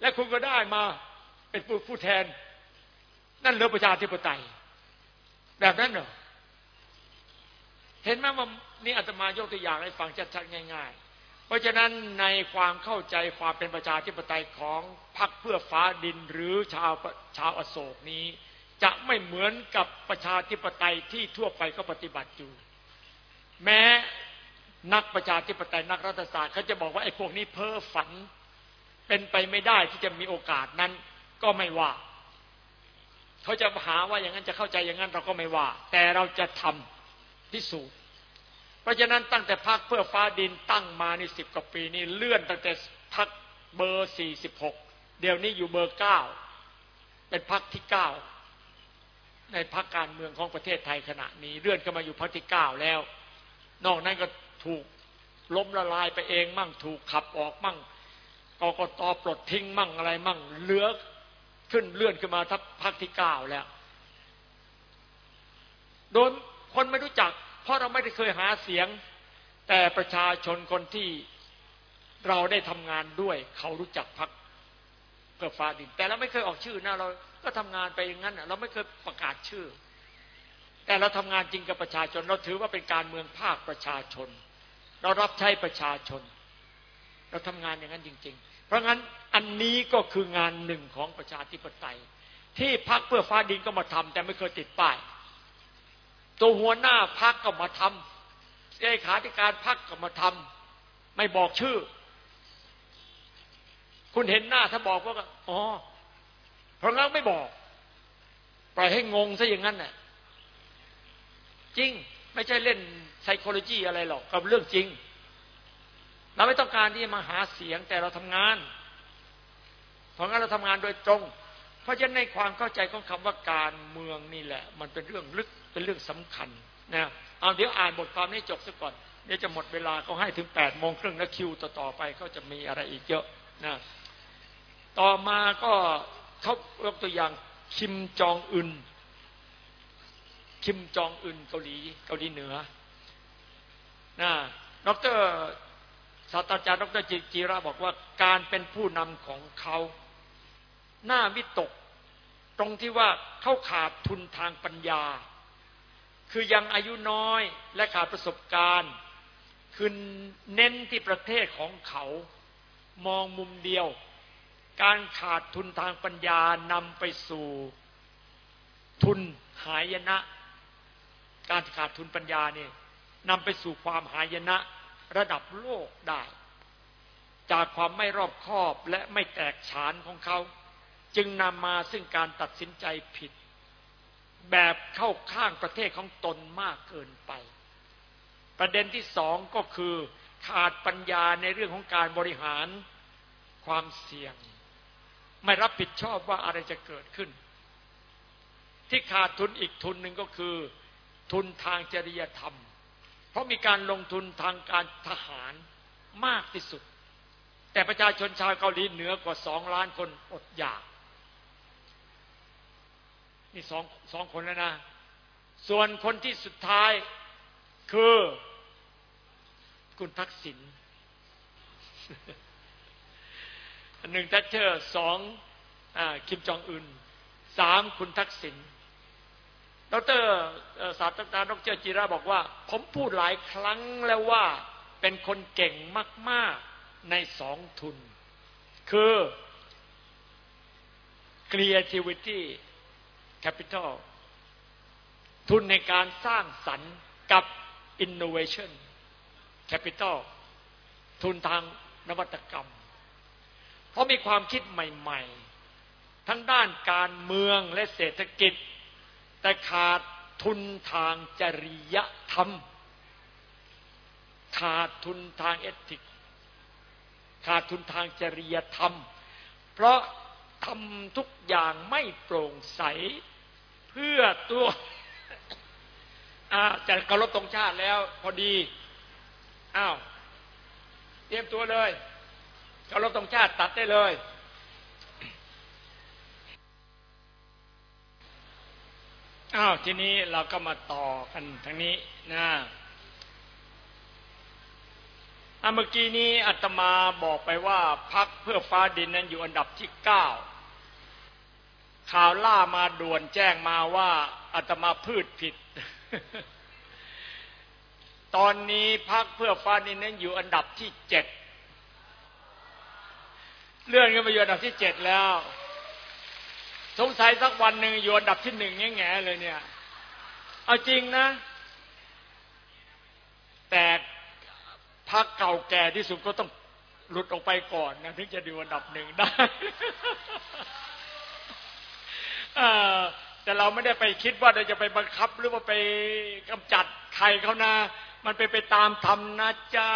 และคุณก็ได้มาเป็นผู้ผู้แทน นั่นเรือประชาธิปไตย แบบนั้นเหรอเห็นไหมว่านี่อาตมายกตัวอย่างให้ฟังชัดๆง่าย ๆ เพราะฉะนั้นในความเข้าใจความเป็นประชาธิปไตยของพรรคเพื่อฟ้าดินหรือชาวชาวอโศกนี้ จะไม่เหมือนกับประชาธิปไตยที่ทั่วไปก็ปฏิบัติอยู่ แม้นักประชาธิปไตยนักรัฐศาสตร์เขาจะบอกว่าไอ้พวกนี้เพ้อฝัน เป็นไปไม่ได้ที่จะมีโอกาสนั้นก็ไม่ว่า เขาจะหาว่าอย่างนั้นจะเข้าใจอย่างนั้นเราก็ไม่ว่า แต่เราจะทำพิสูจน์ เพราะฉะนั้นตั้งแต่พักเพื่อฟ้าดินตั้งมาในสิบกว่าปีนี้เลื่อนตั้งแต่พักเบอร์สี่สิบหกเดี๋ยวนี้อยู่เบอร์เก้าเป็นพักที่เก้าในพรรคการเมืองของประเทศไทยขณะนี้เลื่อนขึ้นมาอยู่พรรคที่เก้าแล้ว นอกนั้นก็ถูกล้มละลายไปเองมั่งถูกขับออกมั่งกกตปลดทิ้งมั่งอะไรมั่งเหลือ ขึ้นเลื่อนขึ้นมาทับพรรคที่เก้าแล้ว โดนคนไม่รู้จัก เพราะเราไม่ได้เคยหาเสียง แต่ประชาชนคนที่เราได้ทำงานด้วย เขารู้จักพรรคเพื่อฟ้าดิน แต่เราไม่เคยออกชื่อนะเราก็ทำงานไปอย่างนั้นเราไม่เคยประกาศชื่อ แต่เราทำงานจริงกับประชาชน เราถือว่าเป็นการเมืองภาคประชาชน เรารับใช้ประชาชน เราทำงานอย่างนั้นจริง ๆ เพราะงั้น อันนี้ก็คืองานหนึ่งของประชาธิปไตย ที่พักเพื่อฟ้าดินก็มาทำแต่ไม่เคยติดป้าย ตัวหัวหน้าพักก็มาทำเลขาธิการพักก็มาทำไม่บอกชื่อ คุณเห็นหน้าถ้าบอกว่าอ๋อเพราะงั้นไม่บอกปล่อยให้งงซะอย่างนั้นน่ะ จริงไม่ใช่เล่นไซโคโลจีอะไรหรอกกับเรื่องจริง เราไม่ต้องการที่จะมาหาเสียงแต่เราทำงาน ราะงั้นเราทำงานโดยตรง เพราะฉะนั้นในความเข้าใจของคำว่าการเมืองนี่แหละ มันเป็นเรื่องลึกเป็นเรื่องสำคัญนะเอาเดี๋ยวอ่านบทความนี้จบซะก่อนเดี๋ยวจะหมดเวลาเขาให้ถึงแปดโมงครึ่งแล้วคิวต่อๆไปเขาจะมีอะไรอีกเยอะนะต่อมาก็เขายกตัวอย่างคิมจองอึนคิมจองอึนเกาหลีเกาหลีเหนือนะดรศาสตราจารย์ดรจิระบอกว่าการเป็นผู้นำของเขา หน้าวิตก ตรงที่ว่าเขาขาดทุนทางปัญญา คือยังอายุน้อยและขาดประสบการณ์คือเน้นที่ประเทศของเขา มองมุมเดียว การขาดทุนทางปัญญานำไปสู่ ทุนหายนะ การขาดทุนปัญญาเนี่ยนำไปสู่ความหายนะระดับโลกได้ จากความไม่รอบคอบและไม่แตกฉานของเขา จึงนำมาซึ่งการตัดสินใจผิด แบบเข้าข้างประเทศของตนมากเกินไป ประเด็นที่สองก็คือขาดปัญญาในเรื่องของการบริหารความเสี่ยง ไม่รับผิดชอบว่าอะไรจะเกิดขึ้น ที่ขาดทุนอีกทุนหนึ่งก็คือ ทุนทางจริยธรรม เพราะมีการลงทุนทางการทหารมากที่สุด แต่ประชาชนชาวเกาหลีเหนือกว่าสองล้านคนอดอยาก นี่สองสองคนแล้วนะ ส่วนคนที่สุดท้ายคือคุณทักษิณหนึ่งทัชเชอร์สองคิมจองอึนสามคุณทักษิณดรศาสตราจารย์ดรจิระบอกว่า ผมพูดหลายครั้งแล้วว่าเป็นคนเก่งมาก ๆ ในสองทุน คือ creativity capital ทุนในการสร้างสรรค์กับ innovation capital ทุนทางนวัตกรรม เพราะมีความคิดใหม่ ๆ ทั้งด้านการเมืองและเศรษฐกิจ แต่ขาดทุนทางจริยธรรม ขาดทุนทางเอติก ขาดทุนทางจริยธรรม เพราะทำทุกอย่างไม่โปร่งใส เพื่อตัวจะเคารพตรงชาติแล้ว พอดีอ้าวเตรียมตัวเลยเคารพตรงชาติตัดได้เลยอ้าวทีนี้เราก็มาต่อกันทางนี้นะเมื่อกี้นี้อาตมาบอกไปว่าพักเพื่อฟ้าดินนั้นอยู่อันดับที่เก้า ข่าวล่ามาด่วนแจ้งมาว่าอาตมาพืชผิด ตอนนี้พักเพื่อฟ้าดินนั้นอยู่อันดับที่เจ็ดเลื่อนขึ้นไปอยู่อันดับที่เจ็ดแล้ว สงสัยสักวันหนึ่งอยู่อันดับที่หนึ่งแง่เลยเนี่ย เอาจริงนะ แต่พักเก่าแก่ที่สุดก็ต้องหลุดออกไปก่อนนะถึงจะดูอันดับหนึ่งได้ แต่เราไม่ได้ไปคิดว่าเราจะไปบังคับหรือว่าไปกำจัดใครเขานะ มันไปไปตามธรรมนะจ๊ะ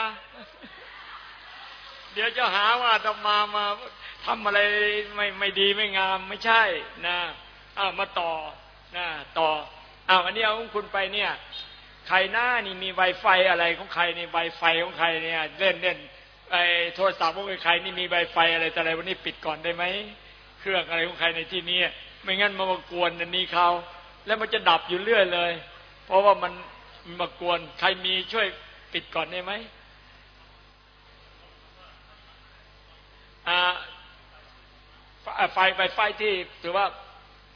เดี๋ยวจะหาว่าธรรมามาทำอะไรไม่ไม่ดีไม่งามไม่ใช่นะอ้ามาต่อนะต่ออ้าวอันนี้เอาของคุณไปเนี่ย ใครหน้านี่มีไวไฟอะไรของใครนี่ไวไฟของใครเนี่ยเล่นเล่นไอโทรศัพท์ของใครนี่มีไวไฟอะไรแต่อะไรวันนี้ปิดก่อนได้ไหมเครื่องอะไรของใครในที่นี้ ไม่งั้นมามากวนอันนี้เขาแล้วมันจะดับอยู่เรื่อยเลย เพราะว่ามันมากวนใครมีช่วยปิดก่อนได้ไหมไฟไฟไฟที่ถือว่า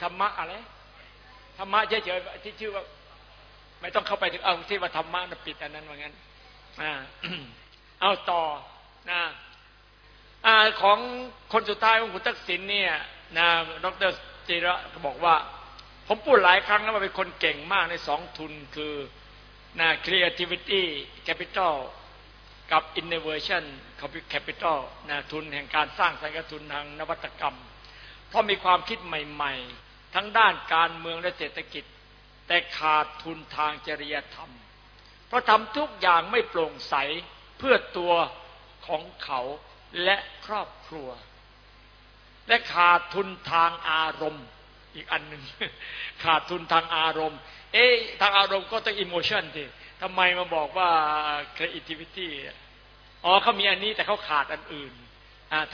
ธรรมะอะไรธรรมะเฉยๆที่ชื่อว่า ไม่ต้องเข้าไปถึงเอาที่ว่าธรรมะนะปิดอันนั้นว่างั้นอ่าเอาต่อนะอ่าของคนสุดท้ายของคุณทักษิณเนี่ยนะดร จระบอกว่า ผมพูดหลายครั้งแล้วว่าเป็นคนเก่งมากในสองทุนคือนะ creativity capital กับ innovation capital นะทุนแห่งการสร้างสรรค์ทุนทางนวัตกรรม เพราะมีความคิดใหม่ ๆ ทั้งด้านการเมืองและเศรษฐกิจ แต่ขาดทุนทางจริยธรรม เพราะทำทุกอย่างไม่โปร่งใสเพื่อตัวของเขาและครอบครัว และขาดทุนทางอารมณ์ อีกอันหนึ่งขาดทุนทางอารมณ์ เอ๊ะทางอารมณ์ก็ต้องอิโมชันทีทำไมมาบอกว่า creativity อ๋อเขามีอันนี้แต่เขาขาดอันอื่น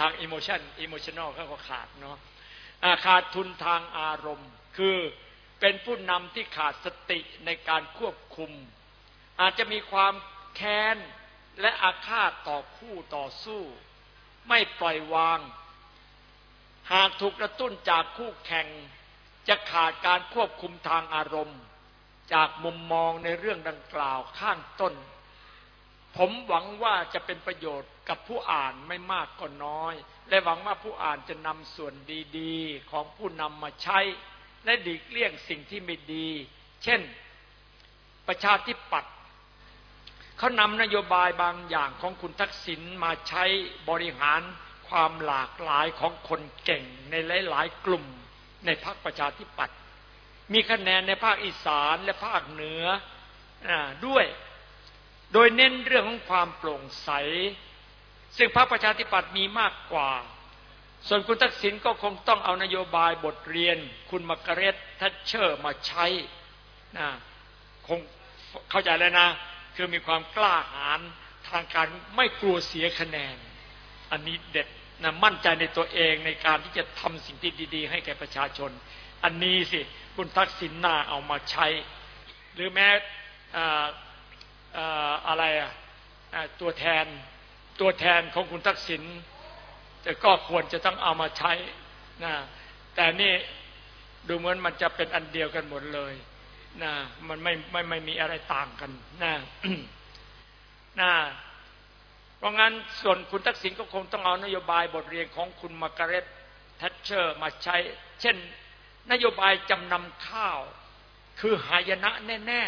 ทาง emotion emotional เขาก็ขาดเนาะขาดทุนทางอารมณ์ คือเป็นผู้นำที่ขาดสติในการควบคุม อาจจะมีความแค้นและอาฆาตต่อคู่ต่อสู้ ไม่ปล่อยวาง หากถูกกระตุ้นจากคู่แข่ง จะขาดการควบคุมทางอารมณ์ จากมุมมองในเรื่องดังกล่าวข้างต้น ผมหวังว่าจะเป็นประโยชน์กับผู้อ่านไม่มากก็น้อย และหวังว่าผู้อ่านจะนำส่วนดีๆ ของผู้นำมาใช้ และดีกเลี่ยงสิ่งที่ไม่ดี เช่น ประชาธิปัตย์เขานำนโยบายบางอย่างของคุณทักษิณมาใช้บริหาร ความหลากหลายของคนเก่งในหลาย ๆ กลุ่มในพรรคประชาธิปัตย์มีคะแนนในภาคอีสานและภาคเหนืออด้วย โดยเน้นเรื่องของความโปร่งใส ซึ่งพรรคประชาธิปัตย์มีมากกว่า ส่วนคุณทักษิณก็คงต้องเอานโยบายบทเรียน คุณมักเรตทัชเชอร์มาใช้นะคงเข้าใจแล้วนะ คือมีความกล้าหาญทางการไม่กลัวเสียคะแนน อันนี้เด็ด นะมั่นใจในตัวเองในการที่จะทำสิ่งที่ดี ๆ ให้แก่ประชาชน อันนี้สิคุณทักษิณน่าเอามาใช้ หรือแม้อะไรอะตัวแทนตัวแทนของคุณทักษิณแต่ก็ควรจะต้องเอามาใช้นะแต่นี่ดูเหมือนมันจะเป็นอันเดียวกันหมดเลยนะมันไม่ไม่ไม่มีอะไรต่างกันนะนะ เพราะงั้นส่วนคุณทักษิณก็คงต้องเอานโยบายบทเรียนของคุณมาการ์เร็ตทัชเชอร์มาใช้ เช่น นโยบายจำนำข้าว คือหายนะแน่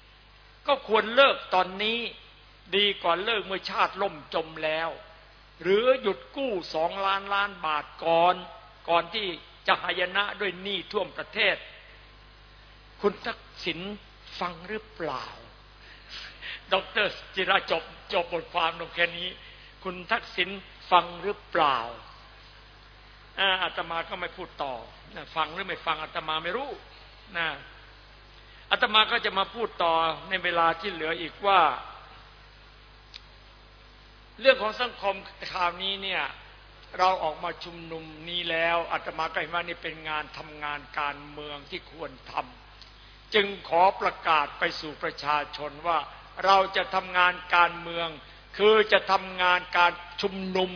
ๆ ก็ควรเลิกตอนนี้ดีก่อนเลิกเมื่อชาติล่มจมแล้ว หรือหยุดกู้สองล้านล้านบาทก่อน ก่อนที่จะหายนะด้วยหนี้ท่วมประเทศ คุณทักษิณฟังหรือเปล่า ดรจิราจบจบบทความลงแค่นี้ คุณทักษิณฟังหรือเปล่าอาตมาก็ไม่พูดต่อฟังหรือไม่ฟังอาตมาไม่รู้นะอาตมาก็จะมาพูดต่อในเวลาที่เหลืออีกว่า เรื่องของสังคมคราวนี้เนี่ย เราออกมาชุมนุมนี้แล้วอาตมาก็เห็นว่านี่เป็นงานทำงานการเมืองที่ควรทำจึงขอประกาศไปสู่ประชาชนว่า เราจะทำงานการเมือง คือจะทำงานการชุมนุม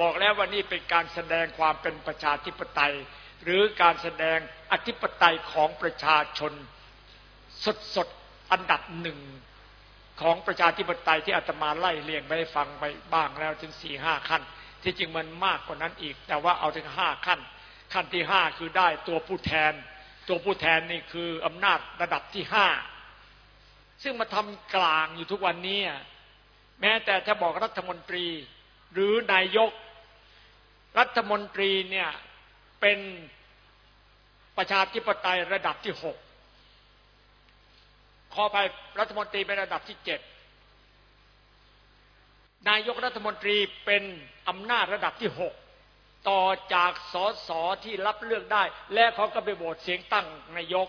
บอกแล้วว่านี่เป็นการแสดงความเป็นประชาธิปไตย หรือการแสดงอธิปไตยของประชาชน สดๆอันดับหนึ่งของประชาธิปไตยที่อาตมาไล่เรียงไปให้ฟังไปบ้างแล้วถึงสี่ห้าขั้น ที่จริงมันมากกว่านั้นอีก แต่ว่าเอาถึงห้าขั้น ขั้นที่ห้าคือได้ตัวผู้แทน ตัวผู้แทนนี่คืออำนาจระดับที่ห้า ซึ่งมาทำกลางอยู่ทุกวันนี้แม้แต่ถ้าบอกรัฐมนตรีหรือนายก รัฐมนตรีเนี่ยเป็นประชาธิปไตยระดับที่หกขอไปรัฐมนตรีเป็นระดับที่เจ็ดนายกรัฐมนตรีเป็นอำนาจระดับที่หกต่อจากสสที่รับเลือกได้ และเขาก็ไปโหวตเสียงตั้งนายก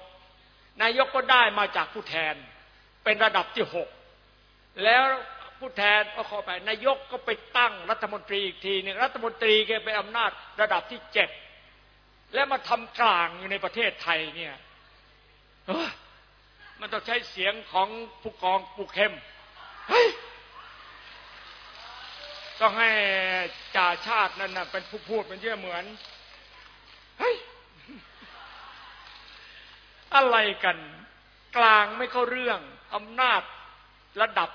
นายกก็ได้มาจากผู้แทน เป็นระดับที่หกแล้วผู้แทนก็ขอไปนายกก็ไปตั้งรัฐมนตรีอีกทีหนึ่งรัฐมนตรีแกเป็นอำนาจระดับที่เจ็ดและมาทำกลางอยู่ในประเทศไทยเนี่ยมันต้องใช้เสียงของผู้กองผู้เข้มเฮ้ยต้องให้จ่าชาตินั่นนะเป็นผู้พูดเป็นเยอะเหมือนเฮ้ยอะไรกัน กลางไม่เข้าเรื่อง อำนาจระดับ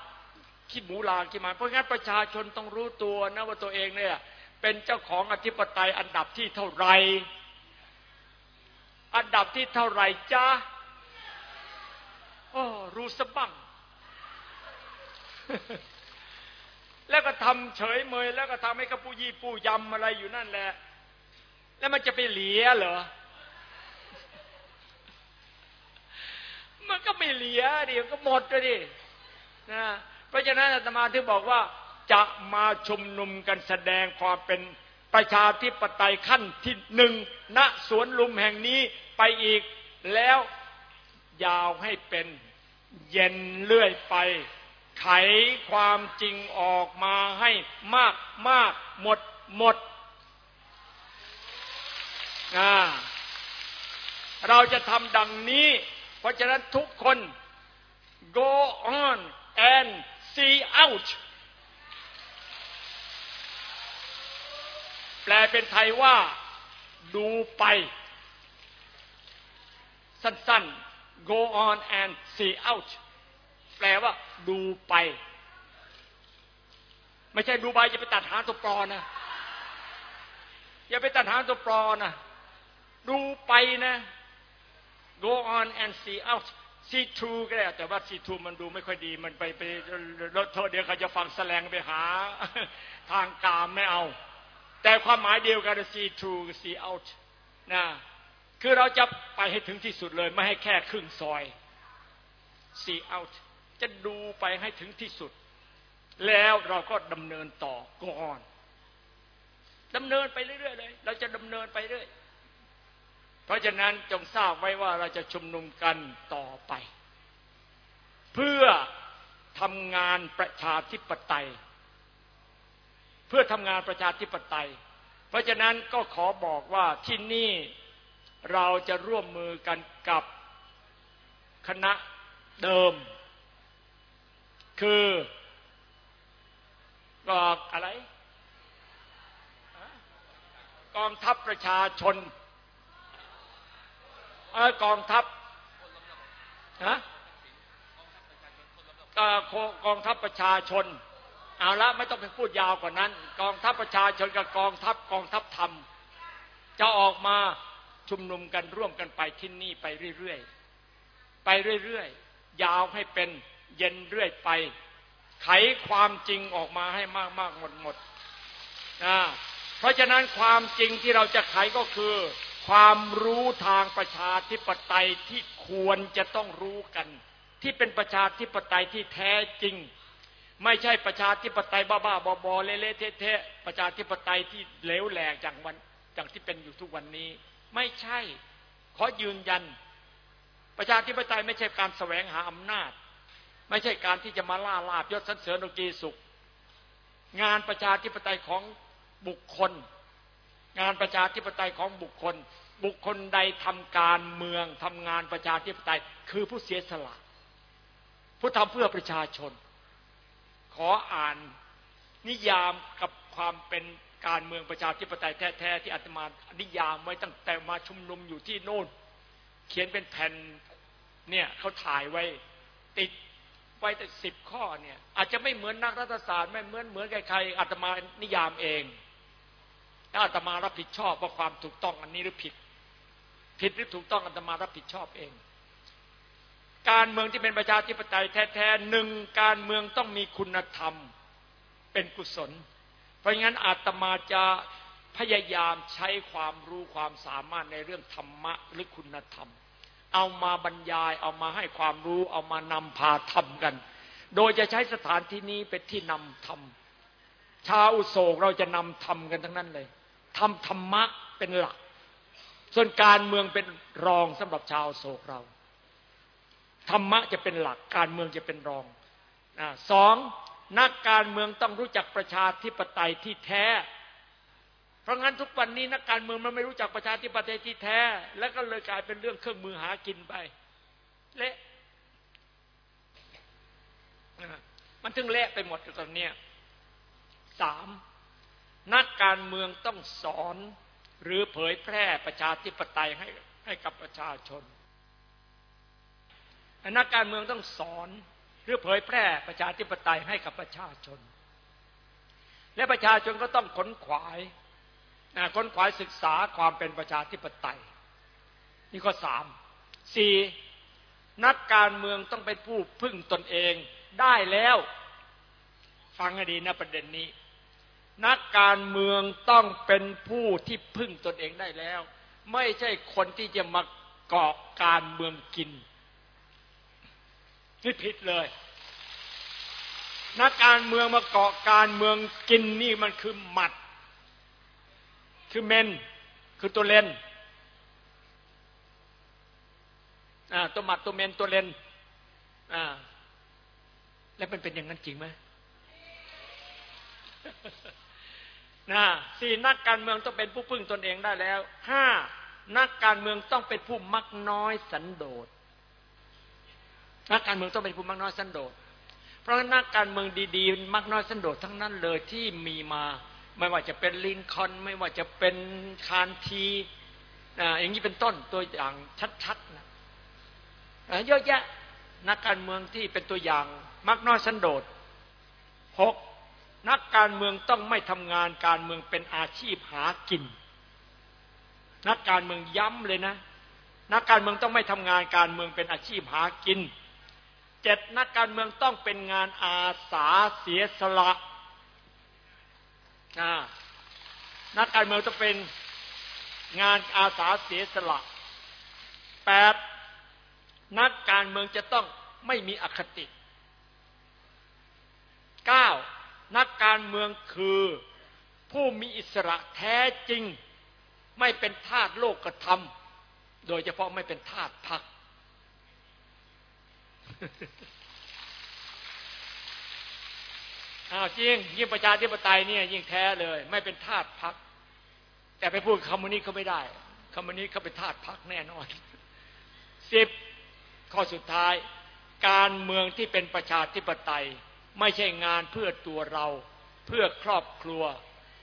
ขี้หมูลางขี้มาเพราะงั้นประชาชนต้องรู้ตัวนะว่าตัวเองเนี่ย เป็นเจ้าของอธิปไตยอันดับที่เท่าไรอันดับที่เท่าไรจ้าโอ้รู้สบ้งแล้วก็ทำเฉยเมยแล้วก็ทำให้กระปูยี่ปูยำอะไรอยู่นั่นแหละ แล้วมันจะไปเหลียเหรอ มันก็ไม่เหลียดิก็หมดเลยดินะเพราะฉะนั้นอาตมาที่บอกว่าจะมาชุมนุมกันแสดงความเป็นประชาธิปไตยขั้นที่หนึ่งณสวนลุมแห่งนี้ไปอีกแล้วยาวให้เป็นเย็นเลื่อยไปไขความจริงออกมาให้มากมากหมดหมดเราจะทำดังนี้ ราะฉะนั้นทุกคน go on and see out แปลเป็นไทยว่า ดูไป สั้นๆ go on and see out แปลว่า ดูไป ไม่ใช่ดูไปอย่าไปตัดหาตัวปลอนะ อย่าไปตัดหาตัวปลอนะ ดูไปนะ go on and see out see through ก็ได้แต่ว่า see through มันดูไม่ค่อยดี มันไปไปรถโทษเดี๋ยวเขาจะฟังแสลงไปหาทางกามไม่เอา แต่ความหมายเดียวกัน see through see out นะคือเราจะไปให้ถึงที่สุดเลย ไม่ให้แค่ครึ่งซอย see out จะดูไปให้ถึงที่สุด แล้วเราก็ดำเนินต่อก่อนดำเนินไปเรื่อยๆเลย เราจะดำเนินไปเรื่อย เพราะฉะนั้นจงทราบไว้ว่าเราจะชุมนุมกันต่อไป เพื่อทำงานประชาธิปไตย เพื่อทำงานประชาธิปไตย เพราะฉะนั้นก็ขอบอกว่าที่นี่เราจะร่วมมือกันกับคณะเดิม คือกองอะไร กองทัพประชาชน กองทัพฮะกองทัพประชาชนเอาละไม่ต้องไปพูดยาวกว่านั้น กองทัพประชาชนกับกองทัพกองทัพธรรม จะออกมาชุมนุมกันร่วมกันไปที่นี่ไปเรื่อยๆไปเรื่อยๆยาวให้เป็นเย็นเรื่อยไป ไขความจริงออกมาให้มากๆหมดหมดนะเพราะฉะนั้นความจริงที่เราจะไขก็คือ ความรู้ทางประชาธิปไตยที่ควรจะต้องรู้กัน ที่เป็นประชาธิปไตยที่แท้จริง ไม่ใช่ประชาธิปไตยบ้าๆบอๆเละๆเทะๆประชาธิปไตยที่เลวแหลกอย่างวันอย่างที่เป็นอยู่ทุกวันนี้ ไม่ใช่ ขอยืนยัน ประชาธิปไตยไม่ใช่การแสวงหาอำนาจ ไม่ใช่การที่จะมาล่าลาบยศสันเสริญดกีสุข งานประชาธิปไตยของบุคคล งานประชาธิปไตยของบุคคล บุคคลใดทำการเมืองทำงานประชาธิปไตย คือผู้เสียสละ ผู้ทำเพื่อประชาชน ขออ่านนิยามกับความเป็นการเมืองประชาธิปไตยแท้ๆที่อาตมานิยามไว้ตั้งแต่มาชุมนุมอยู่ที่โน่น เขียนเป็นแผ่นเนี่ยเขาถ่ายไว้ติดไว้แต่สิบข้อเนี่ย อาจจะไม่เหมือนนักรัฐศาสตร์ไม่เหมือนเหมือนใครๆอาตมานิยามเอง ถ้าอาตมารับผิดชอบว่าความถูกต้องอันนี้หรือผิด ผิดหรือถูกต้องอาตมารับผิดชอบเอง การเมืองที่เป็นประชาธิปไตยแท้ๆหนึ่งการเมืองต้องมีคุณธรรมเป็นกุศล เพราะงั้นอาตมาจะพยายามใช้ความรู้ความสามารถในเรื่องธรรมะหรือคุณธรรม เอามาบรรยายเอามาให้ความรู้เอามานำพาทำกัน โดยจะใช้สถานที่นี้เป็นที่นำทำชาวอุโศกเราจะนำทำกันทั้งนั้นเลย ทำธรรมะเป็นหลัก ส่วนการเมืองเป็นรองสำหรับชาวโศกเรา ธรรมะจะเป็นหลัก การเมืองจะเป็นรองอสองนักการเมืองต้องรู้จักประชาธิปไตยที่แท้ เพราะงั้นทุกวันนี้นักการเมืองมันไม่รู้จักประชาธิปไตยที่แท้ แล้วก็เลยกลายเป็นเรื่องเครื่องมือหากินไปเละมันถึงเละไปหมดตอนนี้สาม นักการเมืองต้องสอนหรือเผยแพร่ประชาธิปไตยให้ให้กับประชาชน นักการเมืองต้องสอนหรือเผยแพร่ประชาธิปไตยให้กับประชาชน และประชาชนก็ต้องขนขวายขนขวายศึกษาความเป็นประชาธิปไตย นี่ข้อสามสี่นักการเมืองต้องเป็นผู้พึ่งตนเองได้แล้ว ฟังให้ดีนะประเด็นนี้ นักการเมืองต้องเป็นผู้ที่พึ่งตนเองได้แล้ว ไม่ใช่คนที่จะมาเกาะการเมืองกินนี่ผิดเลย นักการเมืองมาเกาะการเมืองกินนี่มันคือหมัด คือเมน คือตัวเลนอ่าตัวหมัดตัวเมนตัวเลนอ่าแล้วมันเป็นอย่างนั้นจริงไหม นะสี่นักการเมืองต้องเป็นผู้พึ่งตนเองได้แล้วห้านักการเมืองต้องเป็นผู้มักน้อยสันโดษนักการเมืองต้องเป็นผู้มักน้อยสันโดษเพราะนักการเมืองดีๆ มักน้อยสันโดษทั้งนั้นเลยที่มีมาไม่ว่าจะเป็นลินคอนไม่ว่าจะเป็นคานทีอย่างนี้เป็นต้นตัวอย่างชัดๆนะเยอะแยะนักการเมืองที่เป็นตัวอย่างมักน้อยสันโดษหก นักการเมืองต้องไม่ทำงานการเมืองเป็นอาชีพหากิน นักการเมืองย้ำเลยนะ นักการเมืองต้องไม่ทำงานการเมืองเป็นอาชีพหากินเจ็ดนักการเมืองต้องเป็นงานอาสาเสียสละนักการเมืองต้องเป็นงานอาสาเสียสละแปดนักการเมืองจะต้องไม่มีอคติเก้า นักการเมืองคือผู้มีอิสระแท้จริง ไม่เป็นทาสโลกธรรม โดยเฉพาะไม่เป็นทาสพัก อ้าวจริง ยิ่งประชาธิปไตยเนี่ยยิ่งแท้เลย ไม่เป็นทาสพัก แต่ไปพูดคอมนิสต์เขาไม่ได้คอมนิสต์เขาเป็นทาสพักแน่นอนสิบข้อสุดท้าย การเมืองที่เป็นประชาธิปไตย ไม่ใช่งานเพื่อตัวเรา เพื่อครอบครัว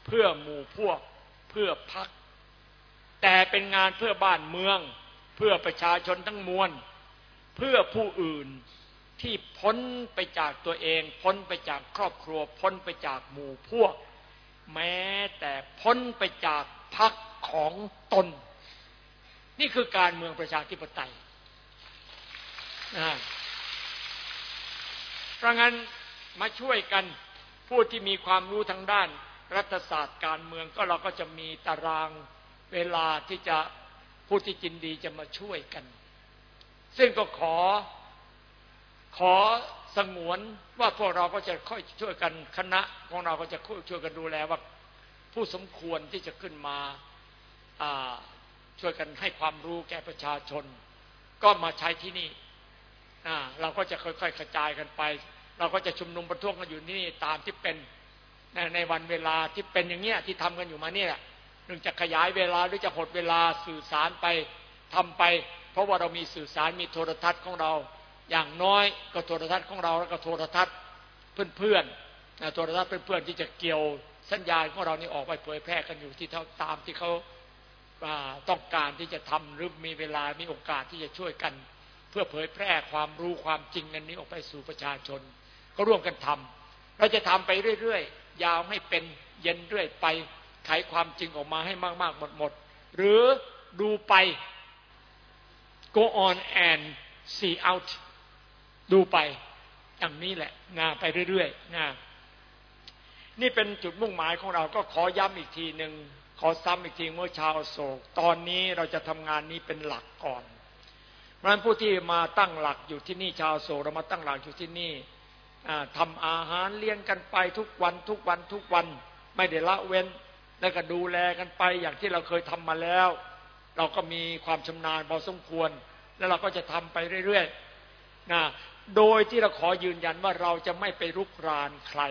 เพื่อหมู่พวก เพื่อพัก แต่เป็นงานเพื่อบ้านเมือง เพื่อประชาชนทั้งมวล เพื่อผู้อื่นที่พ้นไปจากตัวเอง พ้นไปจากครอบครัว พ้นไปจากหมู่พวก แม้แต่พ้นไปจากพักของตน นี่คือการเมืองประชาธิปไตยนะเพราะงั้น มาช่วยกันผู้ที่มีความรู้ทางด้าน รัฐศาสตร์การเมืองก็เราก็จะมีตารางเวลาที่จะผู้ที่จินดีจะมาช่วยกัน ซึ่งก็ขอขอสงวนว่าพวกเราก็จะค่อยช่วยกันคณะของเราก็จะช่วยกันดูแลว่าผู้สมควรที่จะขึ้นมาช่วยกันให้ความรู้แก่ประชาชน ก็มาใช้ที่นี่เราก็จะค่อยๆกระจายกันไป เราก็จะชุมนุมประท้วงกันอยู่ที่นี่ตามที่เป็นในวันเวลาที่เป็นอย่างเงี้ยที่ทำกันอยู่มาเนี่ยหนึ่งจะขยายเวลาหรือจะหดเวลาสื่อสารไปทำไป เพราะว่าเรามีสื่อสารมีโทรทัศน์ของเรา อย่างน้อยก็โทรทัศน์ของเราแล้วก็โทรทัศน์เพื่อนๆโทรทัศน์เพื่อนๆที่จะเกี่ยวสัญญาณของเรานี่ออกไปเผยแพร่กันอยู่ที่เท่าตามที่เขาต้องการที่จะทำหรือมีเวลามีโอกาสที่จะช่วยกัน เพื่อเผยแพร่ความรู้ความจริงอันนี้ออกไปสู่ประชาชน ก็ร่วมกันทำเราจะทำไปเรื่อยๆ ยาวให้เป็นเย็นเรื่อยไปไขความจริงออกมาให้มากๆหมดๆหรือดูไป go on and see out ดูไปอย่างนี้แหละ งาไปเรื่อยๆงานี่เป็นจุดมุ่งหมายของเราก็ขอย้ำอีกทีหนึ่งขอซ้ำอีกทีเมื่อชาวโศก ตอนนี้เราจะทำงานนี้เป็นหลักก่อนเพราะฉะนั้นผู้ที่มาตั้งหลักอยู่ที่นี่ชาวโศกเรามาตั้งหลักอยู่ที่นี่ ทำอาหารเลี้ยงกันไปทุกวันทุกวันทุกวันไม่ได้ละเว้น แล้วก็ดูแลกันไปอย่างที่เราเคยทำมาแล้ว เราก็มีความชำนาญพอสมควร แล้วเราก็จะทำไปเรื่อยๆนะโดยที่เราขอยืนยันว่าเราจะไม่ไปรุกรานใคร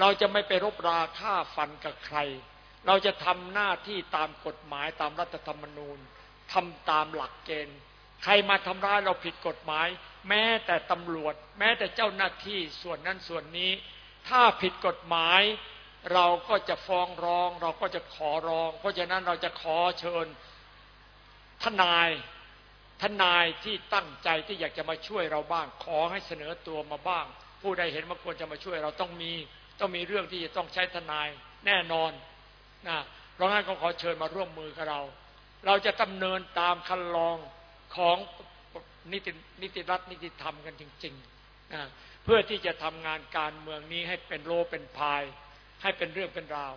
เราจะไม่ไปรบราฆ่าฟันกับใคร เราจะทำหน้าที่ตามกฎหมายตามรัฐธรรมนูญทำตามหลักเกณฑ์ ใครมาทำร้ายเราผิดกฎหมาย แม้แต่ตำรวจ แม้แต่เจ้าหน้าที่ส่วนนั้นส่วนนี้ ถ้าผิดกฎหมาย เราก็จะฟ้องร้อง เราก็จะขอร้อง เพราะฉะนั้นเราจะขอเชิญทนายทนายที่ตั้งใจที่อยากจะมาช่วยเราบ้าง ขอให้เสนอตัวมาบ้าง ผู้ใดเห็นว่าควรจะมาช่วยเราต้องมี ต้องมีเรื่องที่จะต้องใช้ทนายแน่นอนนะเพราะงั้นก็ขอเชิญมาร่วมมือกับเรา เราจะดำเนินตามคันลองของ นิตินิติรัฐนิติธรรมกันจริงๆนะเพื่อที่จะทำงานการเมืองนี้ให้เป็นโลเป็นพาย ให้เป็นเรื่องเป็นราว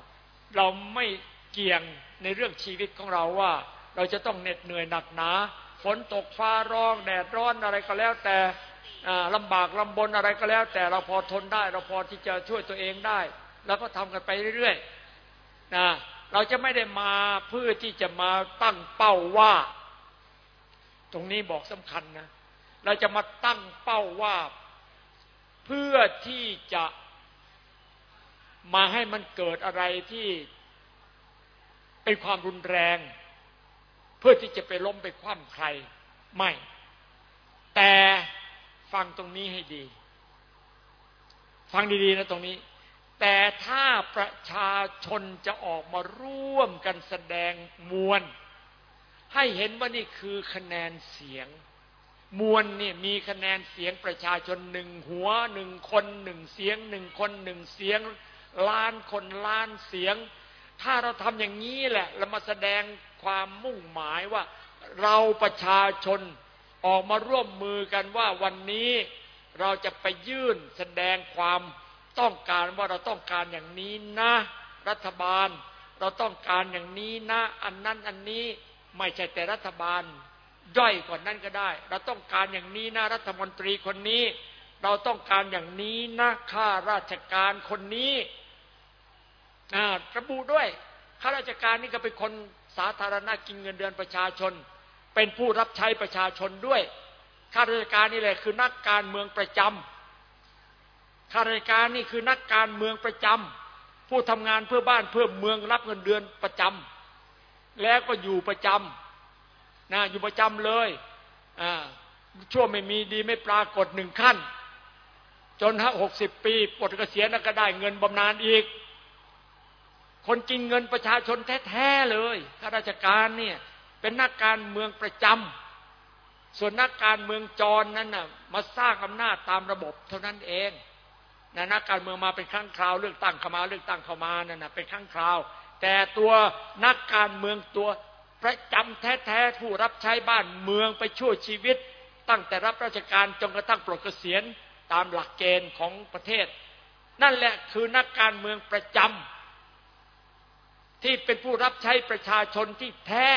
เราไม่เกี่ยงในเรื่องชีวิตของเราว่า เราจะต้องเหน็ดเหนื่อยหนักหนาฝนตกฟ้าร้องแดดร้อนอะไรก็แล้วแต่ลำบากลำบนอะไรก็แล้ว แต่เราพอทนได้ เราพอที่จะช่วยตัวเองได้ แล้วก็ทำกันไปเรื่อยๆนะเราจะไม่ได้มาเพื่อที่จะมาตั้งเป้าว่า ตรงนี้บอกสำคัญนะ เราจะมาตั้งเป้าว่าเพื่อที่จะมาให้มันเกิดอะไรที่เป็นความรุนแรง เพื่อที่จะไปล้มไปคว่ำใครไม่ แต่ฟังตรงนี้ให้ดี ฟังดีๆนะตรงนี้ แต่ถ้าประชาชนจะออกมาร่วมกันแสดงมวล ให้เห็นว่านี่คือคะแนนเสียง มวลเนี่ยมีคะแนนเสียงประชาชนหนึ่งหัวหนึ่งคนหนึ่งเสียงหนึ่งคนหนึ่งเสียง ล้านคนล้านเสียง ถ้าเราทำอย่างนี้แหละ เรามาแสดงความมุ่งหมายว่าเราประชาชนออกมาร่วมมือกันว่าวันนี้เราจะไปยื่นแสดงความต้องการว่าเราต้องการอย่างนี้นะ รัฐบาล เราต้องการอย่างนี้นะ อันนั้นอันนี้ ไม่ใช่แต่รัฐบาลย่อยกว่านั้นก็ได้ เราต้องการอย่างนี้นะรัฐมนตรีคนนี้ เราต้องการอย่างนี้นะข้าราชการคนนี้ระบุด้วยข้าราชการนี่ก็เป็นคนสาธารณะกินเงินเดือนประชาชน เป็นผู้รับใช้ประชาชนด้วยข้าราชการนี่แหละคือนักการเมืองประจำข้าราชการนี่คือนักการเมืองประจำผู้ทำงานเพื่อบ้านเพื่อเมืองรับเงินเดือนประจำ แล้วก็อยู่ประจำนะอยู่ประจำเลยอช่วงไม่มีดีไม่ปรากฏหนึ่งขั้น จนหกสิบปีปลดเกษียณก็ได้เงินบำนาญอีก คนกินเงินประชาชนแท้ๆเลยข้าราชการเนี่ยเป็นนักการเมืองประจำส่วนนักการเมืองจรนั้นน่ะมาสร้างอำนาจตามระบบเท่านั้นเองนะนักการเมืองมาเป็นครั้งคราวเลือกตั้งเข้ามาเลือกตั้งเข้ามานั่นนะเป็นครั้งคราว แต่ตัวนักการเมืองตัวประจำแท้ๆผู้รับใช้บ้านเมืองไปช่วยชีวิต ตั้งแต่รับราชการจนกระทั่งปลดเกษียณตามหลักเกณฑ์ของประเทศ นั่นแหละคือนักการเมืองประจำที่เป็นผู้รับใช้ประชาชนที่แท้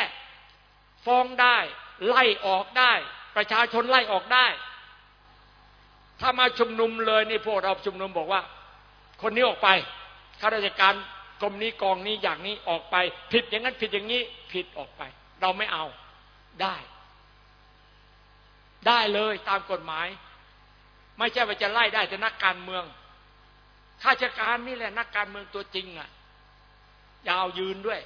ฟ้องได้ ไล่ออกได้ ประชาชนไล่ออกได้ ถ้ามาชุมนุมเลยนี่พวกเราชุมนุมบอกว่า คนนี้ออกไปข้าราชการ กรมนี้กองนี้อย่างนี้ออกไป ผิดอย่างนั้นผิดอย่างนี้ผิดออกไป เราไม่เอาได้ ได้เลยตามกฎหมาย ไม่ใช่ว่าจะไล่ได้แต่นักการเมืองข้าราชการนี่แหละนักการเมืองตัวจริงอะยาวยืนด้วย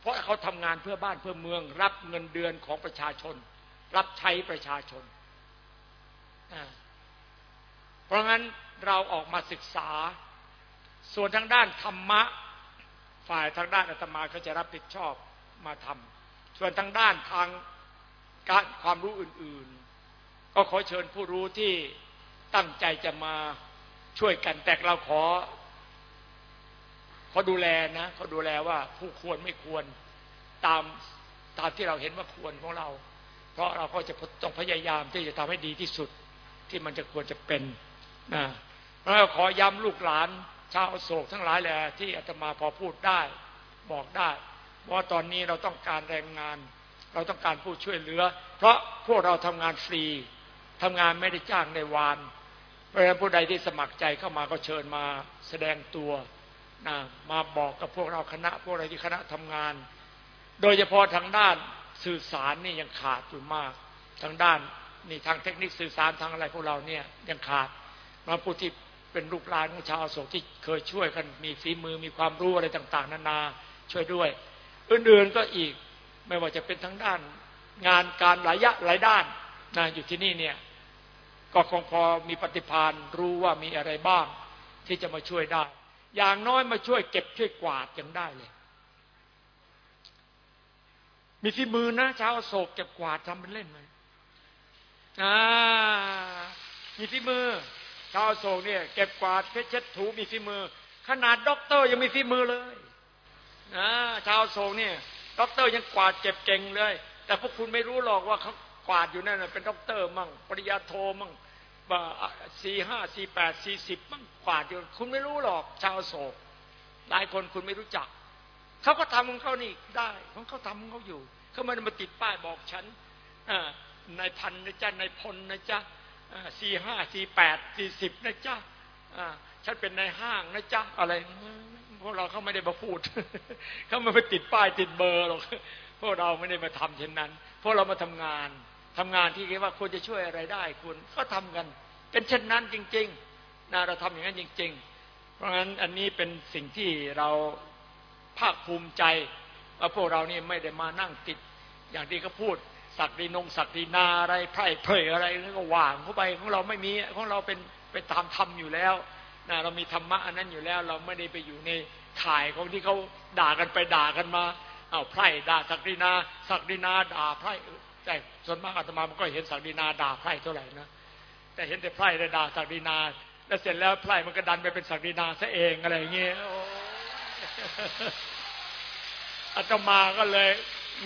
เพราะเขาทำงานเพื่อบ้านเพื่อเมือง รับเงินเดือนของประชาชน รับใช้ประชาชนเพราะงั้นเราออกมาศึกษา ส่วนทางด้านธรรมะ ฝ่ายทางด้านอาตมาก็จะรับผิดชอบมาทำส่วนทางด้านทางการความรู้อื่นๆ ก็ขอเชิญผู้รู้ที่ตั้งใจจะมาช่วยกันแต่เราขอเขาดูแลนะเขาดูแลว่าผู้ควรไม่ควรตามตามที่เราเห็นว่าควรของเรา เพราะเราก็จะต้องพยายามที่จะทำให้ดีที่สุดที่มันจะควรจะเป็นนะแล้วขอย้ำลูกหลาน ชาวโศกทั้งหลายแหละที่อาตมาพอพูดได้บอกได้ว่าตอนนี้เราต้องการแรงงาน เราต้องการผู้ช่วยเหลือ เพราะพวกเราทำงานฟรีทำงานไม่ได้จ้างในวานเพราะฉะนั้นผู้ใดที่สมัครใจเข้ามาก็เชิญมาแสดงตัวนะมาบอกกับพวกเราคณะ พวกเราที่คณะทำงาน โดยเฉพาะทางด้านสื่อสารนี่ยังขาดอยู่มาก ทางด้านนี่ทางเทคนิคสื่อสารทางอะไรพวกเราเนี่ยยังขาดมาผู้ที่ เป็นลูกหลานของชาวโศกที่เคยช่วยกันมีฝีมือมีความรู้อะไรต่าง ๆ นานาช่วยด้วย อื่นๆก็อีกไม่ว่าจะเป็นทั้งด้าน งานการหลายยะหลายด้านนะอยู่ที่นี่เนี่ยก็คงพอมีปฏิพานรู้ว่ามีอะไรบ้าง ที่จะมาช่วยได้ อย่างน้อยมาช่วยเก็บช่วยกวาดยังได้เลย มีฝีมือนะชาวโศกเก็บกวาดทำเป็นเล่นไหมอ่ามีฝีมือ ชาวโศกเนี่ยเก็บกวาดเพชรเช็ดถูมีฝีมือ ขนาดด็อกเตอร์ยังมีฝีมือเลยนะชาวโศกเนี่ยด็อกเตอร์ยังกวาดเก็บเก่งเลย แต่พวกคุณไม่รู้หรอกว่าเขากวาดอยู่นั่นเป็นด็อกเตอร์มั่งปริญญาโทมั่งสี่ห้าสี่แปดสี่สิบมั่งกวาดอยู่คุณไม่รู้หรอก ชาวโศกหลายคนคุณไม่รู้จักเขาก็ทำของเขานี่ได้ของเขาทำของเขาอยู่เขาไม่ได้มาติดป้ายบอกฉันอนายพันนะจ๊ะนายพลนะจ๊ะ สี่ห้าสี่แปดสี่สิบนะจ๊ะฉันเป็นในห้างนะจ๊ะอะไรพวกเราเขาไม่ได้มาพูดเขาไม่ไปติดป้ายติดเบอร์หรอกพวกเราไม่ได้มาทำเช่นนั้น พวกเรามาทำงานทำงานที่คิดว่าควรจะช่วยอะไรได้คุณก็ทำกัน เป็นเช่นนั้นจริงๆนะเราทำอย่างนั้นจริง ๆ เพราะงั้นอันนี้เป็นสิ่งที่เราภาคภูมิใจว่าพวกเรานี่ไม่ได้มานั่งติดอย่างที่เขาพูด ศักดินงศักดินาอะไรไพร่เพยอะไรแล้วก็ว่างเข้าไปของเราไม่มีของเราเป็นไปตามธรรมอยู่แล้วนะเรามีธรรมะอันนั้นอยู่แล้ว เราไม่ได้ไปอยู่ในข่ายของที่เขาด่ากันไปด่ากันมาเอาไพร่ด่าศักดินาศักดินาด่าไพร่แต่ส่วนมากอาตมามันก็เห็นศักดินาด่าไพร่เท่าไหร่นะแต่เห็นแต่ไพร่ได้ด่าศักดินา แล้วเสร็จแล้วไพร่มันก็ดันไปเป็นศักดินาซะเองอะไรอย่างเงี้ยอาตมาก็เลย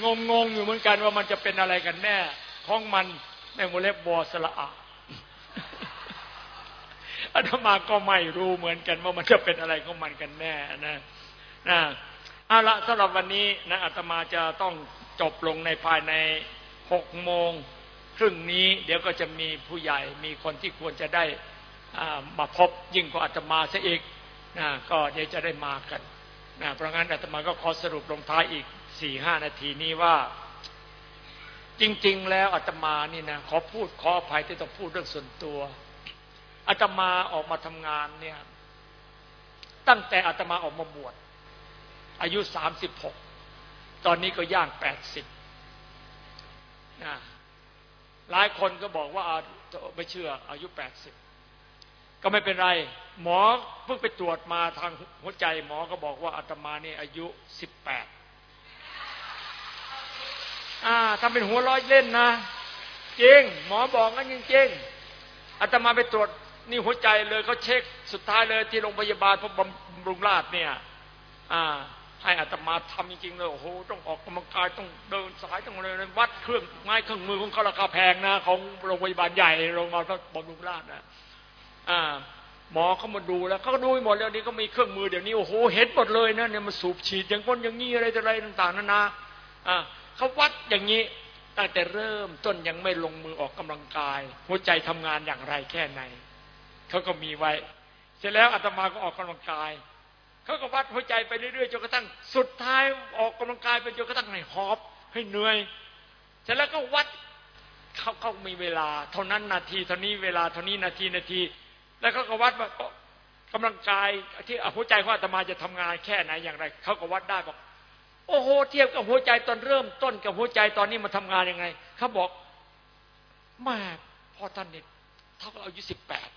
งงงอยู่เหมือนกันว่ามันจะเป็นอะไรกันแน่ของมันในโมเลบบอสละอะอาตมาก็ไม่รู้เหมือนกันว่ามันจะเป็นอะไรของมันกันแน่นะนะเอาละสำหรับวันนี้นะอาตมาจะต้องจบลงในภายในหกโมงครึ่งนี้ เดี๋ยวก็จะมีผู้ใหญ่มีคนที่ควรจะได้มาพบยิ่งกว่าอาตมาซะอีกนะก็เดี๋ยวจะได้มากันนะเพราะงั้นอาตมาก็ขอสรุปลงท้ายอีก สี่ห้านาทีนี้ว่า จริง ๆ แล้วอาตมานี่นะขอพูดขออภัยที่ต้องพูดเรื่องส่วนตัวอาตมาออกมาทำงานเนี่ย ตั้งแต่อาตมาออกมาบวชอายุสามสิบหกตอนนี้ก็ย่างแปดสิบนะหลายคนก็บอกว่าไม่เชื่ออายุแปดสิบก็ไม่เป็นไร หมอเพิ่งไปตรวจมาทางหัวใจ หมอก็บอกว่าอาตมานี่อายุสิบแปด อ่าทำเป็นหัวร้อยเล่นนะ จริง หมอบอกงั้นจริงๆอาตมาไปตรวจนี่หัวใจเลยเขาเช็คสุดท้ายเลยที่โรงพยาบาลพระบำรุงราชเนี่ย อ่า ให้อาตมาทำจริงๆเลยโอ้โหต้องออกกำลังกายต้องเดินสายต้องอะไรวัดเครื่องไม้เครื่องมือของเขาราคาแพงนะของโรงพยาบาลใหญ่โรงพยาบาลพระบำรุงราชนะอ่าหมอเขามาดูแล้วเขาก็ดูหมดแล้วนี่ก็มีเครื่องมือเดี๋ยวนี้โอ้โหเห็นหมดเลยนะเนี่ยมาสูบฉีดอย่างก้นอย่างนี้อะไรอะไรต่างๆนานาอ่า เขาวัดอย่างนี้ตั้งแต่เริ่มต้นยังไม่ลงมือออกกำลังกาย หัวใจทำงานอย่างไรแค่ไหนเขาก็มีไว้ เสร็จแล้วอาตมาก็ออกกำลังกายเขาก็วัดหัวใจไปเรื่อยๆจนกระทั่งสุดท้ายออกกำลังกายไปจนกระทั่งให้หอบ ให้เหนื่อย เสร็จแล้วก็วัดเขาเขามีเวลา เท่านั้นนาทีเท่านี้เวลาเท่านี้นาทีนาที แล้วเขาก็วัดว่ากำลังกายที่หัวใจของอาตมาจะทำงานแค่ไหนอย่างไรเขาก็วัดได้บอก โอ้โห เทียบกับหัวใจตอนเริ่มต้นกับหัวใจตอนนี้มาทำงานยังไงเขาบอกแม่พ่อท่านเนี่ยเท่ากับอายุสิบแปด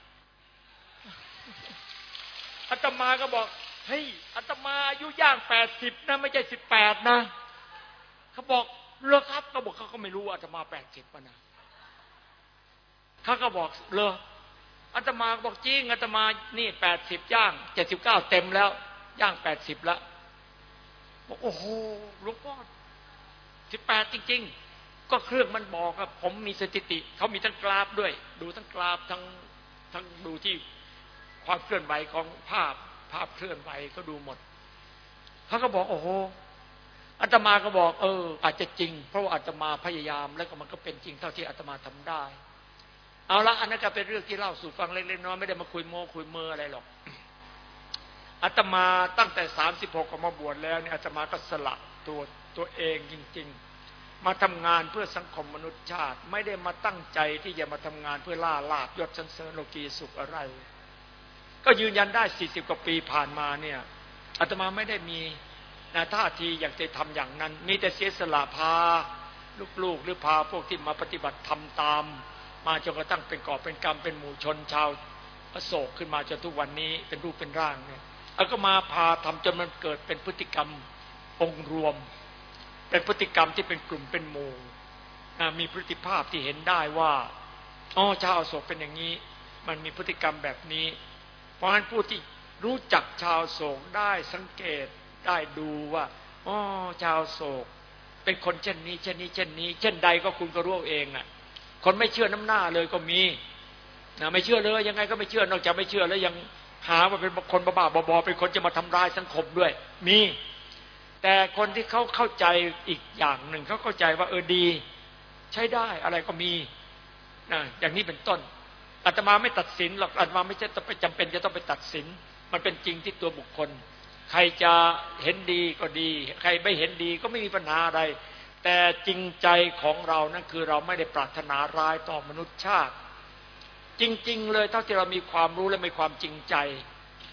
อาตมาก็บอกเฮ้ยอาตมาอายุย่างแปดสิบนะไม่ใช่สิบแปดนะเขาบอกเลอครับเขาบอกเขาก็ไม่รู้อาตมาแปดสิบปะนะเขาก็บอกเลออาตมาบอกจริงอาตมานี่แปดสิบย่างเจ็ดสิบเก้าเต็มแล้ว ย่างแปดสิบแล้ว บอกโอ้โหหลวงพ่อสิบแปดจริง ๆ ก็เครื่องมันบอกครับ ผมมีสถิติ เขามีทั้งกราฟด้วย ดูทั้งกราฟทั้งทั้งดูที่ความเคลื่อนไหวของภาพ ภาพเคลื่อนไหวก็ดูหมดเขาก็บอก โอ้โหอาตมาก็บอก เออ อาจจะจริง เพราะว่าอาตมาพยายาม แล้วก็มันก็เป็นจริงเท่าที่อาตมาทำได้ เอาละอันนั้นก็เป็นเรื่องที่เล่าสู่ฟังเล็กๆน้อยไม่ได้มาคุยโม้คุยเมื่ออะไรหรอก อาตมาตั้งแต่สามสิบหกก็มาบวชแล้วเนี่ยอาตมาก็สละตัวตัวเองจริง ๆ มาทำงานเพื่อสังคมมนุษยชาติ ไม่ได้มาตั้งใจที่จะมาทำงานเพื่อล่าลาบยศสันเสริญโลกีสุขอะไร ก็ยืนยันได้สี่สิบกว่าปีผ่านมาเนี่ยอาตมาไม่ได้มีนะท่าทีอยากจะทำอย่างนั้น มีแต่เสียสละพาลูกๆหรือพาพวกที่มาปฏิบัติทำตาม มาจนกระทั่งเป็นก่อเป็นกรรมเป็นหมู่ชนชาวอโศกขึ้นมาจนทุกวันนี้เป็นรูปเป็นร่างเนี่ย แล้วก็มาพาทำจนมันเกิดเป็นพฤติกรรมองค์รวม เป็นพฤติกรรมที่เป็นกลุ่มเป็นหมู่มีพฤติภาพที่เห็นได้ว่าอ๋อชาวโศกเป็นอย่างนี้ มันมีพฤติกรรมแบบนี้ เพราะฉะนั้นผู้ที่รู้จักชาวโศกได้สังเกตได้ดูว่าอ๋อชาวโศก เป็นคนเช่นนี้เช่นนี้เช่นนี้ เช่นใดก็คุณก็รู้เองอะ คนไม่เชื่อน้ำหน้าเลยก็มีนะไม่เชื่อเลยยังไงก็ไม่เชื่อนอกจากไม่เชื่อแล้วยัง หาว่าเป็นคนบ้าๆบอเป็นคนจะมาทำร้ายสังคมด้วย มี แต่คนที่เขาเข้าใจอีกอย่างหนึ่งเขาเข้าใจว่าเออดี ใช้ได้อะไรก็มีนะอย่างนี้เป็นต้นอาตมาไม่ตัดสินหรอกอาตมาไม่ใช่ต้องไปจำเป็นจะต้องไปตัดสิน มันเป็นจริงที่ตัวบุคคล ใครจะเห็นดีก็ดี ใครไม่เห็นดีก็ไม่มีปัญหาอะไร แต่จริงใจของเรานั่นคือเราไม่ได้ปรารถนาร้ายต่อมนุษยชาติ จริง ๆ เลยเท่าที่เรามีความรู้และมีความจริงใจ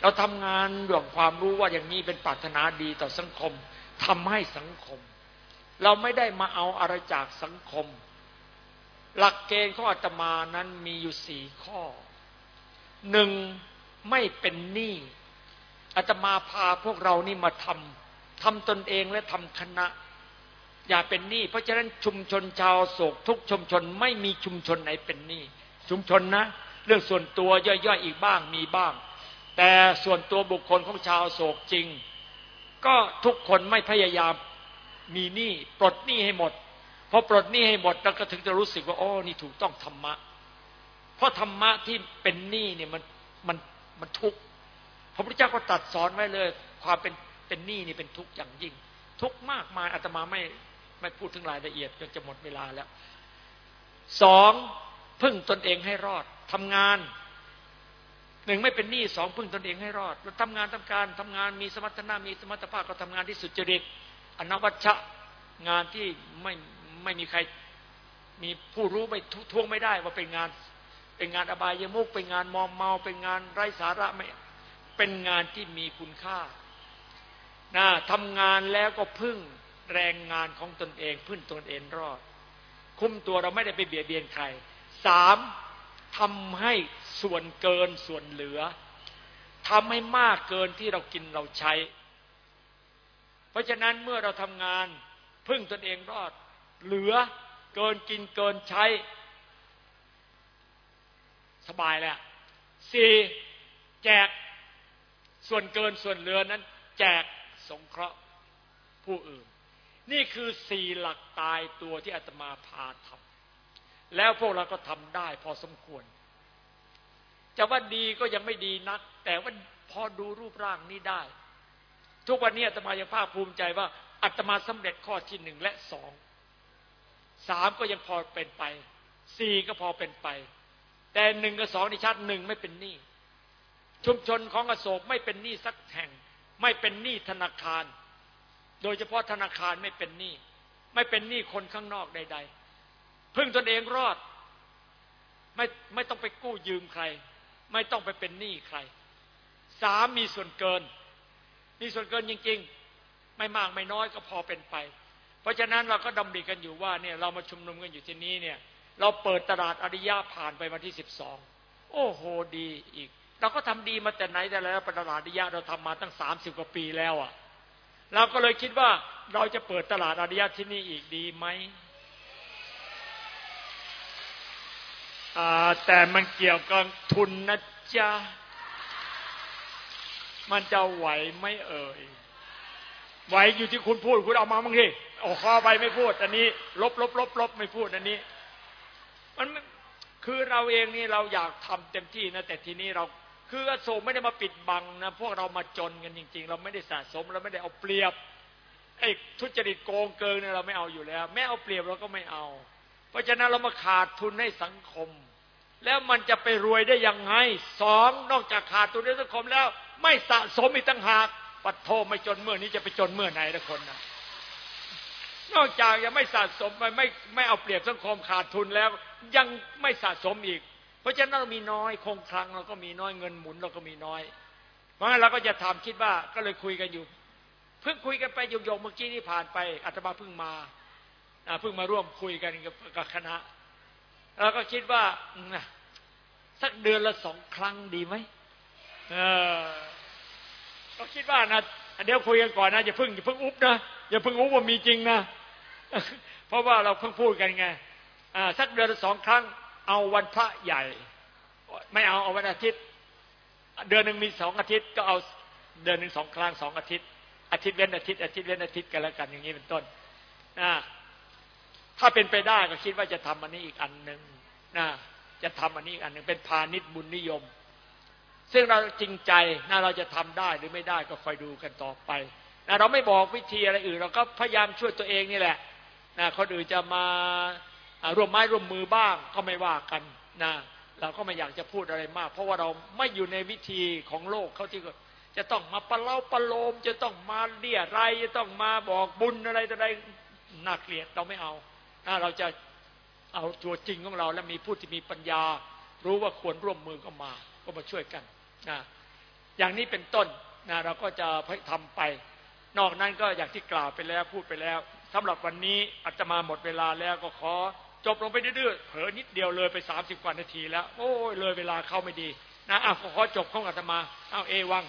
เราทำงานด้วยความรู้ว่าอย่างนี้เป็นปรารถนาดีต่อสังคมทำให้สังคม เราไม่ได้มาเอาอะไรจากสังคม หลักเกณฑ์ของอาตมานั้นมีอยู่สี่ข้อหนึ่งไม่เป็นหนี้อาตมาพาพวกเรานี่มาทำทำตนเองและทำคณะ อย่าเป็นหนี้เพราะฉะนั้นชุมชนชาวโศกทุกชุมชนไม่มีชุมชนไหนเป็นหนี้ ชุมชนนะ เรื่องส่วนตัวย่อยๆอีกบ้างมีบ้าง แต่ส่วนตัวบุคคลของชาวโศกจริง ก็ทุกคนไม่พยายามมีหนี้ปลดหนี้ให้หมดพอปลดหนี้ให้หมดแล้วก็ถึงจะรู้สึกว่าโอ้นี่ถูกต้องธรรมะ เพราะธรรมะที่เป็นหนี้เนี่ยมันมันมันทุกข์พระพุทธเจ้าก็ตรัสสอนไว้เลย ความเป็นเป็นหนี้นี่เป็นทุกข์อย่างยิ่ง ทุกข์มากมายอาตมาไม่ไม่พูดถึงรายละเอียดจนจะหมดเวลาแล้วสอง พึ่งตนเองให้รอดทำงานหนึ่งไม่เป็นหนี้สองพึ่งตนเองให้รอดเราทำงานทำการทำงานมีสมรรถนะมีสมรรถภาพก็ทำงานที่สุจริตอนวัชชะงานที่ไม่ไม่มีใครมีผู้รู้ไม่ท้วงไม่ได้ ว่าเป็นงาน เป็นงานอบายมุกเป็นงานมอมเมา เป็นงานไร้สาระไม่เป็นงานที่มีคุณค่านะทำงานแล้วก็พึ่งแรงงานของตนเอง พึ่งตนเองรอด คุ้มตัวเราไม่ได้ไปเบียดเบียนใคร สามทำให้ส่วนเกินส่วนเหลือทำให้มากเกินที่เรากินเราใช้ เพราะฉะนั้นเมื่อเราทำงานพึ่งตนเองรอด เหลือเกินกินเกินใช้ สบายแล้วสี่แจกส่วนเกินส่วนเหลือนั้น แจกสงเคราะห์ผู้อื่น นี่คือสี่หลักตายตัวที่อาตมาพาทำ แล้วพวกเราก็ทำได้พอสมควร จะว่าดีก็ยังไม่ดีนัก แต่ว่าพอดูรูปร่างนี้ได้ ทุกวันนี้อาตมายังภาคภูมิใจว่าอาตมาสำเร็จข้อที่หนึ่งและสองสามก็ยังพอเป็นไปสี่ก็พอเป็นไป แต่หนึ่งกับสองในชัดหนึ่งไม่เป็นหนี้ชุมชนของอโศกไม่เป็นหนี้สักแห่ง ไม่เป็นหนี้ธนาคาร โดยเฉพาะธนาคารไม่เป็นหนี้ไม่เป็นหนี้คนข้างนอกใด ๆ พึ่งตนเองรอด ไม่ไม่ต้องไปกู้ยืมใคร ไม่ต้องไปเป็นหนี้ใคร สามมีส่วนเกิน มีส่วนเกินจริง ๆ ไม่มากไม่น้อยก็พอเป็นไป เพราะฉะนั้นเราก็ดำริกันอยู่ว่าเนี่ยเรามาชุมนุมกันอยู่ที่นี้เนี่ย เราเปิดตลาดอริยะผ่านไปวันที่สิบสองโอ้โหดีอีก เราก็ทำดีมาแต่ไหนแต่แล้วตลาดอริยะเราทำมาตั้งสามสิบกว่าปีแล้วอะเราก็เลยคิดว่าเราจะเปิดตลาดอริยะที่นี่อีกดีไหม แต่มันเกี่ยวกับทุนนะจ๊ะ มันจะไหวไม่เอ่ย ไหวอยู่ที่คุณพูดคุณเอามาบ้างทีโอ้คอไปไม่พูด อันนี้ ลบลบลบลบไม่พูดอันนี้ มันคือเราเองนี่เราอยากทำเต็มที่นะ แต่ทีนี้เรา คืออโศกไม่ได้มาปิดบังนะพวกเรามาจนกันจริง ๆ เราไม่ได้สะสมเราไม่ได้เอาเปรียบไอ้ทุจริตโกงเกินเนี่ยเราไม่เอาอยู่แล้ว แม้เอาเปรียบเราก็ไม่เอา เพราะฉะนั้นเรามาขาดทุนให้สังคม แล้วมันจะไปรวยได้ยังไงสองนอกจากขาดตัวในสังคมแล้ว ไม่สะสมอีกตั้งหาก ปัดโทไม่จนเมื่อนี้จะไปจนเมื่อไหนละคนนะนอกจากยังไม่สะสมไปไม่ไม่เอาเปรียบสังคมขาดทุนแล้ว ยังไม่สะสมอีก เพราะฉะนั้นเรามีน้อยคงคลังเราก็มีน้อยเงินหมุนเราก็มีน้อยเพราะงั้นเราก็จะทำคิดว่าก็เลยคุยกันอยู่ เพิ่งคุยกันไปโยงๆเมื่อกี้ที่ผ่านไปอาตมาเพิ่งมาเพิ่งมาร่วมคุยกันกับคณะ เราก็คิดว่าสักเดือนละสองครั้งดีไหมเออก็คิดว่านะเดี๋ยวคุยกันก่อนนะอย่าเพิ่งอย่าเพิ่งอุ๊บนะอย่าเพิ่งอุ๊บว่ามีจริงนะเพราะว่าเราเพิ่งพูดกันไงสักเดือนละสองครั้ง เอาวันพระใหญ่ ไม่เอาเอาวันอาทิตย์ เดือนหนึ่งมีสองอาทิตย์ ก็เอาเดือนหนึ่งสองครั้งสองอาทิตย์ อาทิตย์เว้นอาทิตย์อาทิตย์เว้นอาทิตย์กันแล้วกันอย่างนี้เป็นต้นนะ ถ้าเป็นไปได้ก็คิดว่าจะทำอันนี้อีกอันหนึ่งนะจะทำอันนี้อีกอันหนึ่งเป็นพาณิชย์บุญนิยม ซึ่งเราจริงใจนะเราจะทำได้หรือไม่ได้ก็คอยดูกันต่อไปนะเราไม่บอกวิธีอะไรอื่น เราก็พยายามช่วยตัวเองนี่แหละนะคนอื่นจะมาร่วมไม้ร่วมมือบ้างก็ไม่ว่ากันนะเราก็ไม่อยากจะพูดอะไรมาก เพราะว่าเราไม่อยู่ในวิธีของโลกเขาที่จะต้องมาปะเล่าปะโลม จะต้องมาเลี่ยไรจะต้องมาบอกบุญอะไรอะไรน่าเกลียดเราไม่เอา ถ้าเราจะเอาตัวจริงของเรา และมีผู้ที่มีปัญญา รู้ว่าควรร่วมมือก็มา ก็มาช่วยกันนะอย่างนี้เป็นต้นนะเราก็จะทำไป นอกนั้นก็อย่างที่กล่าวไปแล้วพูดไปแล้วสำหรับวันนี้อาจจะมาหมดเวลาแล้วก็ขอจบลงไปดื้อๆเผลอนิดเดียวเลยไปสามสิบกว่านาทีแล้ว โอ้ยเลยเวลาเข้าไม่ดีนะอะขอจบข้องอาตมา เอาเอวัง